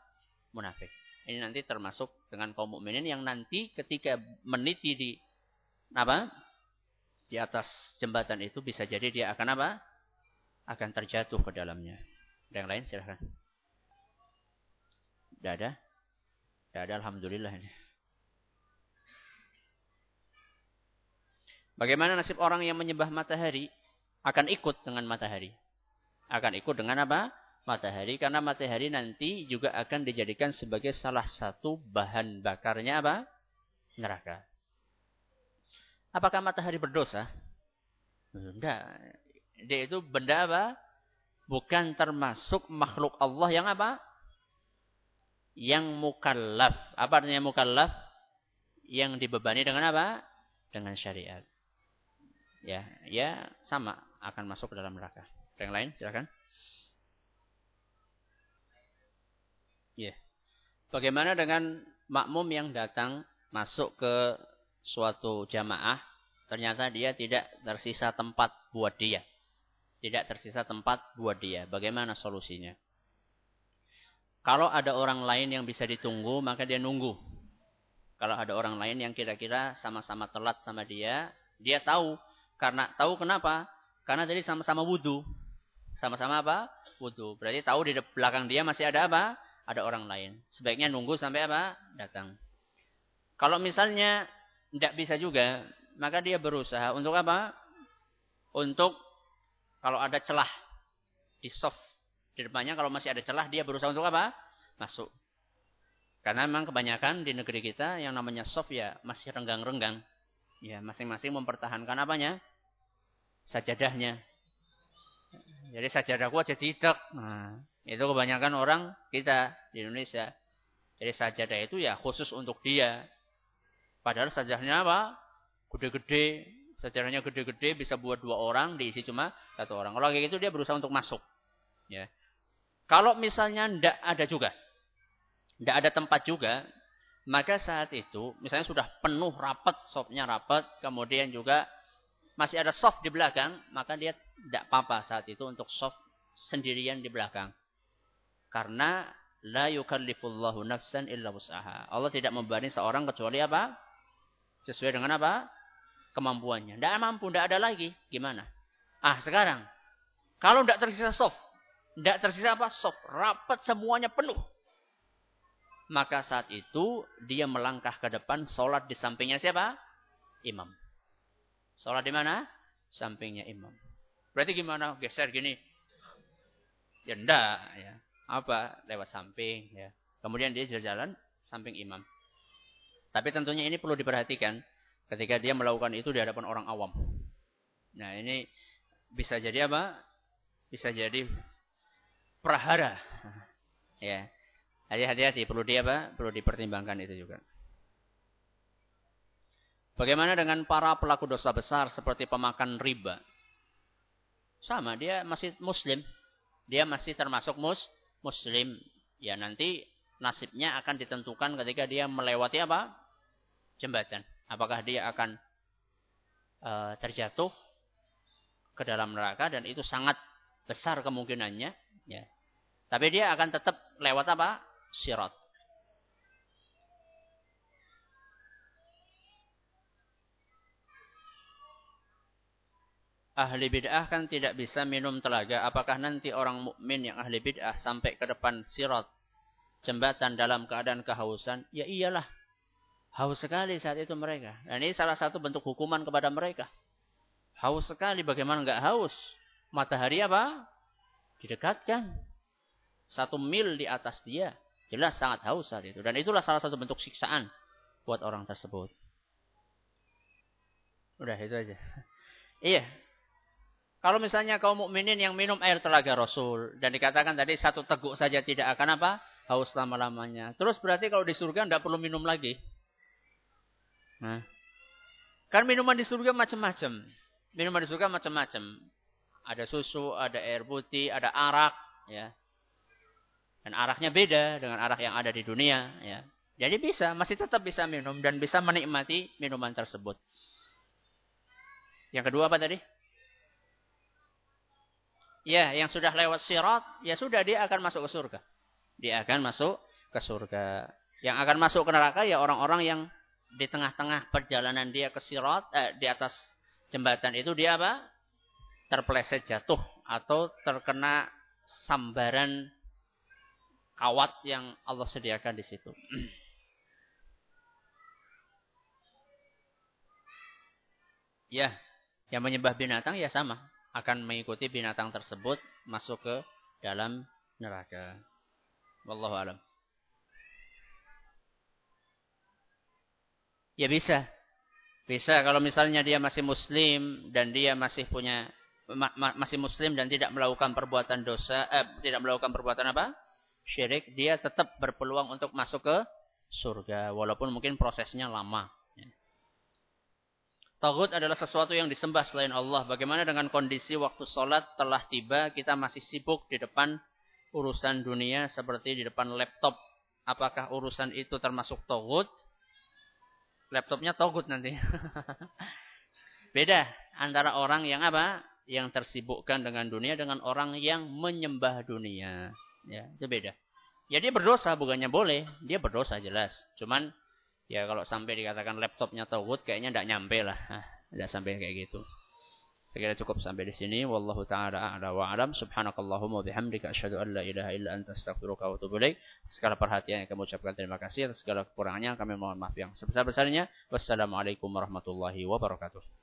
Munafik. Ini nanti termasuk dengan kaum mukminin yang nanti ketika meniti di apa? Di atas jembatan itu bisa jadi dia akan apa? Akan terjatuh ke dalamnya. Ada yang lain silahkan. Tidak ada? Tidak ada Alhamdulillah ini. Bagaimana nasib orang yang menyembah matahari? Akan ikut dengan matahari. Akan ikut dengan apa? Matahari. Karena matahari nanti juga akan dijadikan sebagai salah satu bahan bakarnya apa? Neraka. Apakah matahari berdosa? Tidak. Dia itu benda apa? Bukan termasuk makhluk Allah yang apa? Yang mukallaf. Apa artinya mukallaf? Yang dibebani dengan apa? Dengan syariat. Ya, ya sama akan masuk ke dalam neraka. Yang lain, silakan. Ya. Bagaimana dengan makmum yang datang masuk ke suatu jamaah, ternyata dia tidak tersisa tempat buat dia. Tidak tersisa tempat buat dia. Bagaimana solusinya? Kalau ada orang lain yang bisa ditunggu, maka dia nunggu. Kalau ada orang lain yang kira-kira sama-sama telat sama dia, dia tahu karena tahu kenapa? Karena tadi sama-sama wudhu. Sama-sama apa? Wudhu. Berarti tahu di belakang dia masih ada apa? Ada orang lain. Sebaiknya nunggu sampai apa? Datang. Kalau misalnya tidak bisa juga, maka dia berusaha untuk apa? Untuk kalau ada celah di soft di depannya, kalau masih ada celah, dia berusaha untuk apa? Masuk. Karena memang kebanyakan di negeri kita yang namanya soft ya masih renggang-renggang. Ya, masing-masing mempertahankan apanya? Sajadahnya. Jadi sajadahku aja tidak. Nah, itu kebanyakan orang kita di Indonesia. Jadi sajadah itu ya khusus untuk dia. Padahal sajadahnya apa? Gede-gede. Sajadahnya gede-gede bisa buat dua orang, diisi cuma satu orang. Kalau kayak gitu dia berusaha untuk masuk. Ya. Kalau misalnya ndak ada juga. Ndak ada tempat juga, maka saat itu, misalnya sudah penuh rapat, softnya rapat, kemudian juga masih ada soft di belakang, maka dia tidak apa-apa saat itu untuk soft sendirian di belakang. Karena la yukallifullahu nafsan illa wus'aha. Allah tidak membebani seorang kecuali apa? Sesuai dengan apa? Kemampuannya. Tidak mampu, tidak ada lagi. Gimana? Ah, sekarang. Kalau tidak tersisa soft. Tidak tersisa apa? Soft. Rapat semuanya penuh. Maka saat itu dia melangkah ke depan, sholat di sampingnya siapa? Imam. Sholat di mana? Sampingnya imam. Berarti gimana? Geser gini? Ya enggak. Ya. Apa? Lewat samping. Ya. Kemudian dia jalan samping imam. Tapi tentunya ini perlu diperhatikan ketika dia melakukan itu di hadapan orang awam. Nah ini bisa jadi apa? Bisa jadi prahara. Ya. Hati-hati, perlu dia apa? Perlu dipertimbangkan itu juga. Bagaimana dengan para pelaku dosa besar seperti pemakan riba? Sama, dia masih muslim. Dia masih termasuk mus muslim. Ya nanti nasibnya akan ditentukan ketika dia melewati apa? Jembatan. Apakah dia akan uh, terjatuh ke dalam neraka dan itu sangat besar kemungkinannya. Ya. Tapi dia akan tetap lewat apa? sirat. Ahli bid'ah kan tidak bisa minum telaga. Apakah nanti orang mukmin yang ahli bid'ah sampai ke depan sirat jembatan dalam keadaan kehausan? Ya iyalah. Haus sekali saat itu mereka. Dan ini salah satu bentuk hukuman kepada mereka. Haus sekali. Bagaimana enggak haus? Matahari apa? Didekatkan. Satu mil di atas dia. Jelas sangat haus saat itu. Dan itulah salah satu bentuk siksaan buat orang tersebut. Udah itu aja. iya. Kalau misalnya kaum mukminin yang minum air telaga Rasul dan dikatakan tadi satu teguk saja tidak akan apa? Haus lama-lamanya. Terus berarti kalau di surga tidak perlu minum lagi. Nah. Kan minuman di surga macam-macam. Minuman di surga macam-macam. Ada susu, ada air putih, ada arak, ya. Dan araknya beda dengan arak yang ada di dunia. Ya. Jadi bisa, masih tetap bisa minum dan bisa menikmati minuman tersebut. Yang kedua apa tadi? Ya, yang sudah lewat sirat, ya sudah dia akan masuk ke surga. Dia akan masuk ke surga. Yang akan masuk ke neraka ya orang-orang yang di tengah-tengah perjalanan dia ke sirat, eh, di atas jembatan itu dia apa? Terpeleset jatuh atau terkena sambaran kawat yang Allah sediakan di situ. Ya, yang menyembah binatang ya sama. Akan mengikuti binatang tersebut masuk ke dalam neraka. Wallahu alam. Ya bisa. Bisa kalau misalnya dia masih muslim dan dia masih punya ma masih muslim dan tidak melakukan perbuatan dosa, eh, tidak melakukan perbuatan apa? Syirik, dia tetap berpeluang untuk masuk ke surga walaupun mungkin prosesnya lama. Tagut adalah sesuatu yang disembah selain Allah. Bagaimana dengan kondisi waktu sholat telah tiba, kita masih sibuk di depan urusan dunia seperti di depan laptop. Apakah urusan itu termasuk togut? Laptopnya togut nanti. Beda antara orang yang apa? Yang tersibukkan dengan dunia dengan orang yang menyembah dunia. Ya, itu beda. Ya dia berdosa, bukannya boleh. Dia berdosa jelas. Cuman Ya kalau sampai dikatakan laptopnya tauhid kayaknya tidak nyampe lah. Tidak sampai kayak gitu. Sekira cukup sampai di sini. Wallahu taala a'la wa alam. Subhanakallahumma bihamdika asyhadu an la ilaha illa anta astaghfiruka wa atubu ilaik. Segala perhatian yang kami ucapkan terima kasih atas segala kekurangannya kami mohon maaf yang sebesar-besarnya. Wassalamualaikum warahmatullahi wabarakatuh.